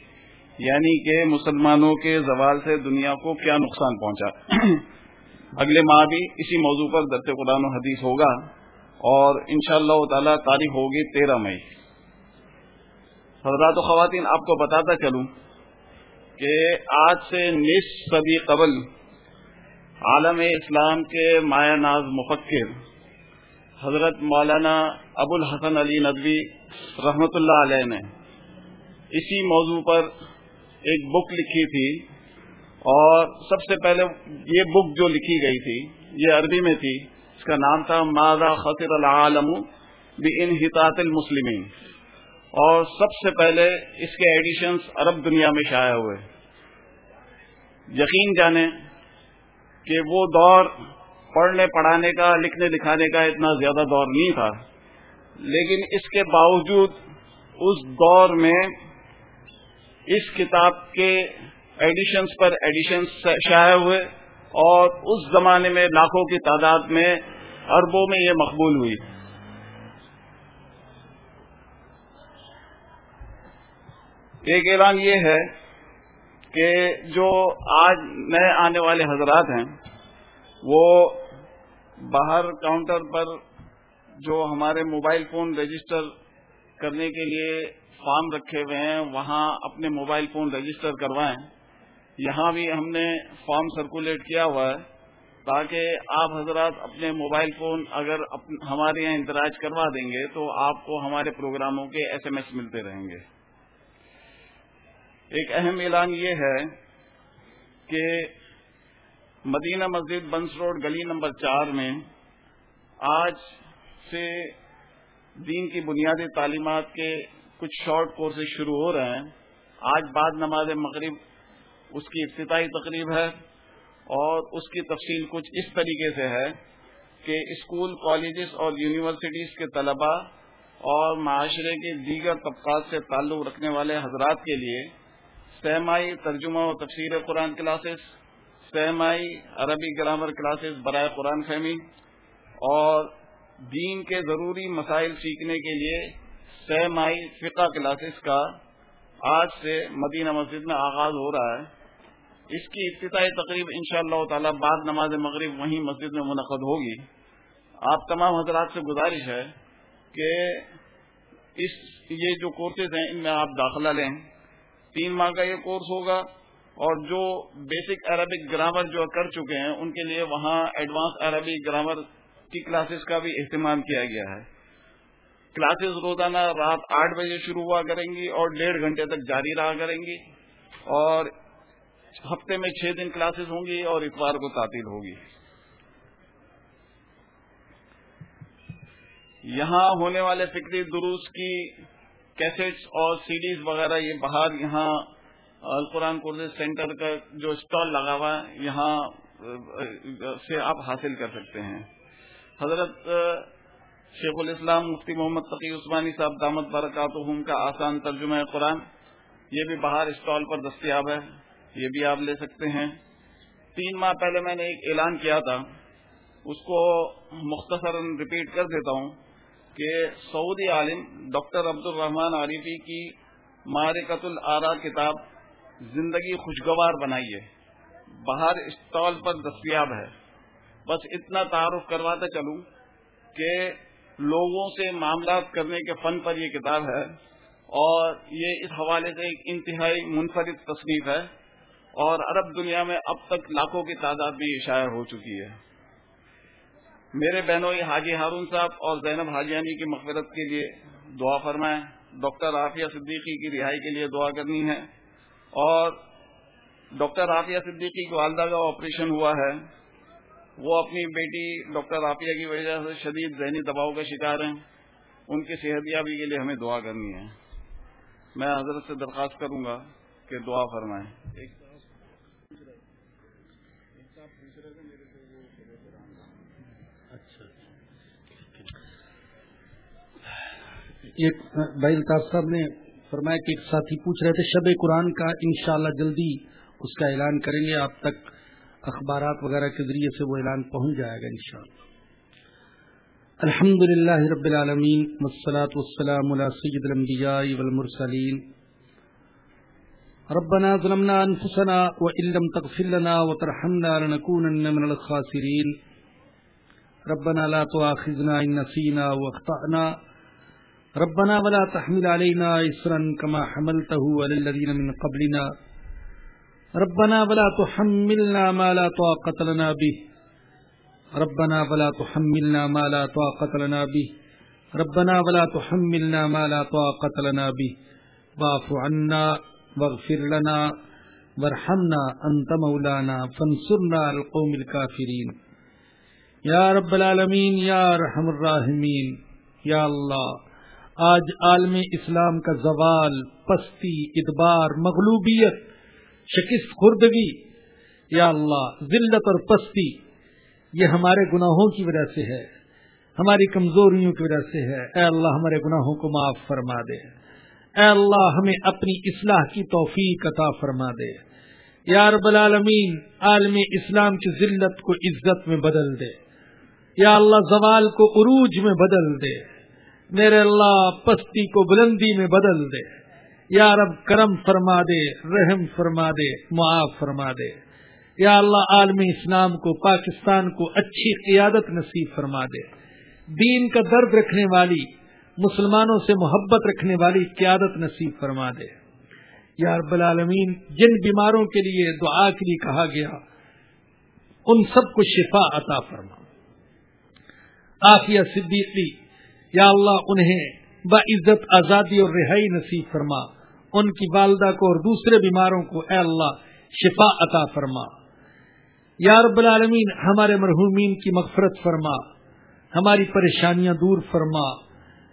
یعنی کہ مسلمانوں کے زوال سے دنیا کو کیا نقصان پہنچا۔ اگلے ماہ بھی اسی موضوع پر درس قرآن و حدیث ہوگا اور انشاءاللہ اللہ تعالی تاریخ ہوگی تیرہ مئی۔ حضرات و خواتین، آپ کو بتاتا چلوں کہ آج سے نصف صدی قبل عالم اسلام کے مایا ناز مفکر حضرت مولانا ابو الحسن علی ندوی رحمت اللہ علیہ نے اسی موضوع پر ایک بک لکھی تھی۔ اور سب سے پہلے یہ بک جو لکھی گئی تھی، یہ عربی میں تھی، اس کا نام تھا ماضا خطر العالم بے انحطاط المسلمین۔ اور سب سے پہلے اس کے ایڈیشنز عرب دنیا میں شائع ہوئے۔ یقین جانے کہ وہ دور پڑھنے، پڑھانے کا، لکھنے لکھانے کا اتنا زیادہ دور نہیں تھا۔ لیکن اس کے باوجود اس دور میں اس کتاب کے ایڈیشنز پر ایڈیشنز شائع ہوئے اور اس زمانے میں لاکھوں کی تعداد میں اربوں میں یہ مقبول ہوئی۔ ایک اعلان یہ ہے کہ جو آج نئے آنے والے حضرات ہیں، وہ باہر کاؤنٹر پر جو ہمارے موبائل فون رجسٹر کرنے کے لیے فارم رکھے ہوئے ہیں، وہاں اپنے موبائل فون رجسٹر کروائیں۔ یہاں بھی ہم نے فارم سرکولیٹ کیا ہوا ہے تاکہ آپ حضرات اپنے موبائل فون اگر ہمارے یہاں اندراج کروا دیں گے تو آپ کو ہمارے پروگراموں کے ایس ایم ایس ملتے رہیں گے۔ ایک اہم اعلان یہ ہے کہ مدینہ مسجد بنس روڈ گلی نمبر چار میں آج سے دین کی بنیادی تعلیمات کے کچھ شارٹ کورسز شروع ہو رہے ہیں۔ آج بعد نماز مغرب اس کی افتتاحی تقریب ہے اور اس کی تفصیل کچھ اس طریقے سے ہے کہ اسکول، کالجز اور یونیورسٹیز کے طلباء اور معاشرے کے دیگر طبقات سے تعلق رکھنے والے حضرات کے لیے سہمائی ترجمہ و تفسیر قرآن کلاسز سہمائی عربی گرامر کلاسز برائے قرآن فہمی اور دین کے ضروری مسائل سیکھنے کے لیے سہمائی فقہ کلاسز کا آج سے مدینہ مسجد میں آغاز ہو رہا ہے۔ اس کی افتتاحی تقریب ان شاء اللہ تعالی بعد نماز مغرب وہیں مسجد میں منعقد ہوگی۔ آپ تمام حضرات سے گزارش ہے کہ اس یہ جو کورسز ہیں ان میں آپ داخلہ لیں۔ تین ماہ کا یہ کورس ہوگا اور جو بیسک عربک گرامر جو کر چکے ہیں، ان کے لیے وہاں ایڈوانس عربک گرامر کی کلاسز کا بھی اہتمام کیا گیا ہے۔ کلاسز روزانہ رات آٹھ بجے شروع ہوا کریں گی اور ڈیڑھ گھنٹے تک جاری رہا کریں گی۔ اور ہفتے میں چھ دن کلاسز ہوں گی اور اتوار کو تعطیل ہوگی۔ یہاں ہونے والے فکری دروس کی کیسٹس اور سیڈیز وغیرہ یہ باہر یہاں القرآن قرض سینٹر کا جو اسٹال لگا ہوا ہے، یہاں سے آپ حاصل کر سکتے ہیں۔ حضرت شیخ الاسلام مفتی محمد تقی عثمانی صاحب دامت برکات کا آسان ترجمہ قرآن، یہ بھی باہر اسٹال پر دستیاب ہے۔ یہ بھی آپ لے سکتے ہیں۔ تین ماہ پہلے میں نے ایک اعلان کیا تھا۔ اس کو مختصر ریپیٹ کر دیتا ہوں کہ سعودی عالم ڈاکٹر عبد الرحمان عارفی کی مارکت العرا کتاب زندگی خوشگوار بنائی ہے۔ باہر اسٹال پر دستیاب ہے۔ بس اتنا تعارف کرواتا چلوں کہ لوگوں سے معاملات کرنے کے فن پر یہ کتاب ہے اور یہ اس حوالے سے ایک انتہائی منفرد تصنیف ہے۔ اور عرب دنیا میں اب تک لاکھوں کی تعداد بھی شائع ہو چکی ہے۔ میرے بہنوئی حاجی ہارون صاحب اور زینب حاجیانی کی مغفرت کے لیے دعا فرمائیں۔ ڈاکٹر عافیہ صدیقی کی رہائی کے لیے دعا کرنی ہے۔ اور ڈاکٹر عافیہ صدیقی کی والدہ کا آپریشن ہوا ہے۔ وہ اپنی بیٹی ڈاکٹر عافیہ کی وجہ سے شدید ذہنی دباؤ کا شکار ہیں۔ ان کی صحت یابی کے لیے ہمیں دعا کرنی ہے۔ میں حضرت سے درخواست کروں گا کہ دعا فرمائیں۔ ایک بھائی الطاف صاحب نے فرمایا کہ ایک ساتھی پوچھ رہے تھے، شب قرآن کا انشاءاللہ جلدی اس کا اعلان کریں گے، آپ تک اخبارات وغیرہ کے ذریعے سے وہ اعلان پہنچ جائے گا انشاءاللہ۔ الحمد للہ رب العالمین، والصلاة والسلام على سید الانبیاء والمرسلین۔ ربنا ظلمنا انفسنا وإن لم تغفر لنا وترحمنا لنكونن من الخاسرين ربنا لا تؤاخذنا إن نسينا واخطأنا۔ ربنا ولا تحمل علينا إسرا كما حملته على الذين من قبلنا. ربنا ولا تحملنا ما لا طاقة لنا به. ربنا ولا تحملنا ما لا طاقة لنا به. ربنا ولا تحملنا ما لا طاقة لنا به. واعف عنا واغفر لنا وارحمنا أنت مولانا فانصرنا على القوم الكافرين. يا رب العالمين، يا رحم الراحمين، يا الله. آج عالم اسلام کا زوال، پستی، ادبار، مغلوبیت، شکست خوردگی۔ یا اللہ، ذلت اور پستی، یہ ہمارے گناہوں کی وجہ سے ہے۔ ہماری کمزوریوں کی وجہ سے ہے۔ اے اللہ، ہمارے گناہوں کو معاف فرما دے۔ اے اللہ، ہمیں اپنی اصلاح کی توفیق عطا فرما دے۔ یا رب العالمین، عالم اسلام کی ذلت کو عزت میں بدل دے۔ یا اللہ، زوال کو عروج میں بدل دے۔ میرے اللہ پستی کو بلندی میں بدل دے۔ یا رب، کرم فرما دے، رحم فرما دے، معاف فرما دے۔ یا اللہ عالم اسلام کو، پاکستان کو اچھی قیادت نصیب فرما دے۔ دین کا درد رکھنے والی، مسلمانوں سے محبت رکھنے والی قیادت نصیب فرما دے۔ یا رب العالمین، جن بیماروں کے لیے دعا کے لیے کہا گیا، ان سب کو شفا عطا فرما۔ آفیہ صدیقی یا اللہ انہیں باعزت آزادی اور رہائی نصیب فرما۔ ان کی والدہ کو اور دوسرے بیماروں کو اے اللہ شفا عطا فرما۔ یا رب العالمین، ہمارے مرحومین کی مغفرت فرما۔ ہماری پریشانیاں دور فرما۔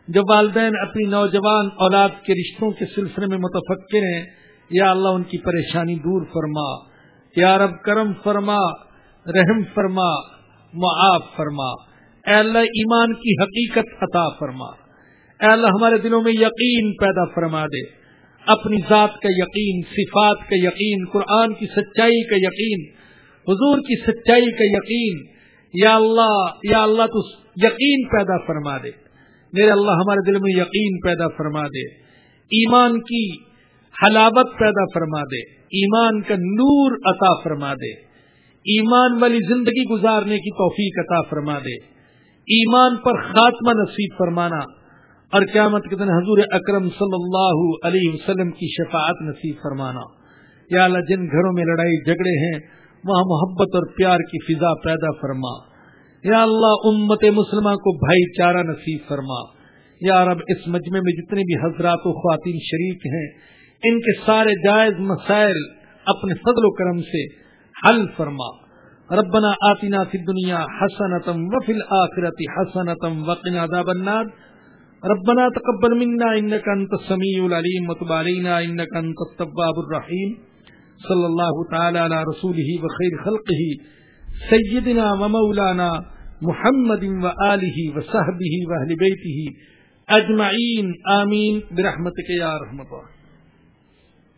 جو والدین اپنی نوجوان اولاد کے رشتوں کے سلسلے میں متفقر ہیں، یا اللہ ان کی پریشانی دور فرما۔ یا رب کرم فرما، رحم فرما، معاف فرما۔ اے اللہ ایمان کی حقیقت عطا فرما۔ اے اللہ ہمارے دلوں میں یقین پیدا فرما دے۔ اپنی ذات کا یقین، صفات کا یقین، قرآن کی سچائی کا یقین، حضور کی سچائی کا یقین۔ یا اللہ یا اللہ تو یقین پیدا فرما دے۔ میرے اللہ ہمارے دل میں یقین پیدا فرما دے۔ ایمان کی حلاوت پیدا فرما دے۔ ایمان کا نور عطا فرما دے۔ ایمان والی زندگی گزارنے کی توفیق عطا فرما دے۔ ایمان پر خاتمہ نصیب فرمانا اور قیامت کے دن حضور اکرم صلی اللہ علیہ وسلم کی شفاعت نصیب فرمانا۔ یا اللہ، جن گھروں میں لڑائی جھگڑے ہیں، وہاں محبت اور پیار کی فضا پیدا فرما۔ یا اللہ، امت مسلمہ کو بھائی چارہ نصیب فرما۔ یا رب، اس مجمع میں جتنے بھی حضرات و خواتین شریک ہیں، ان کے سارے جائز مسائل اپنے فضل و کرم سے حل فرما۔ ربنا آتنا فی الدنیا حسنتم وفی الآخرت حسنتم وقنا عذاب النار. ربنا تقبل منا انك انت السميع العليم وتب علينا انك انت التواب الرحيم صلى الله تعالى على رسوله وخير خلقه سيدنا ومولانا محمد وآله وصحبه واهل بيته اجمعين آمين برحمتك يا رحمة الله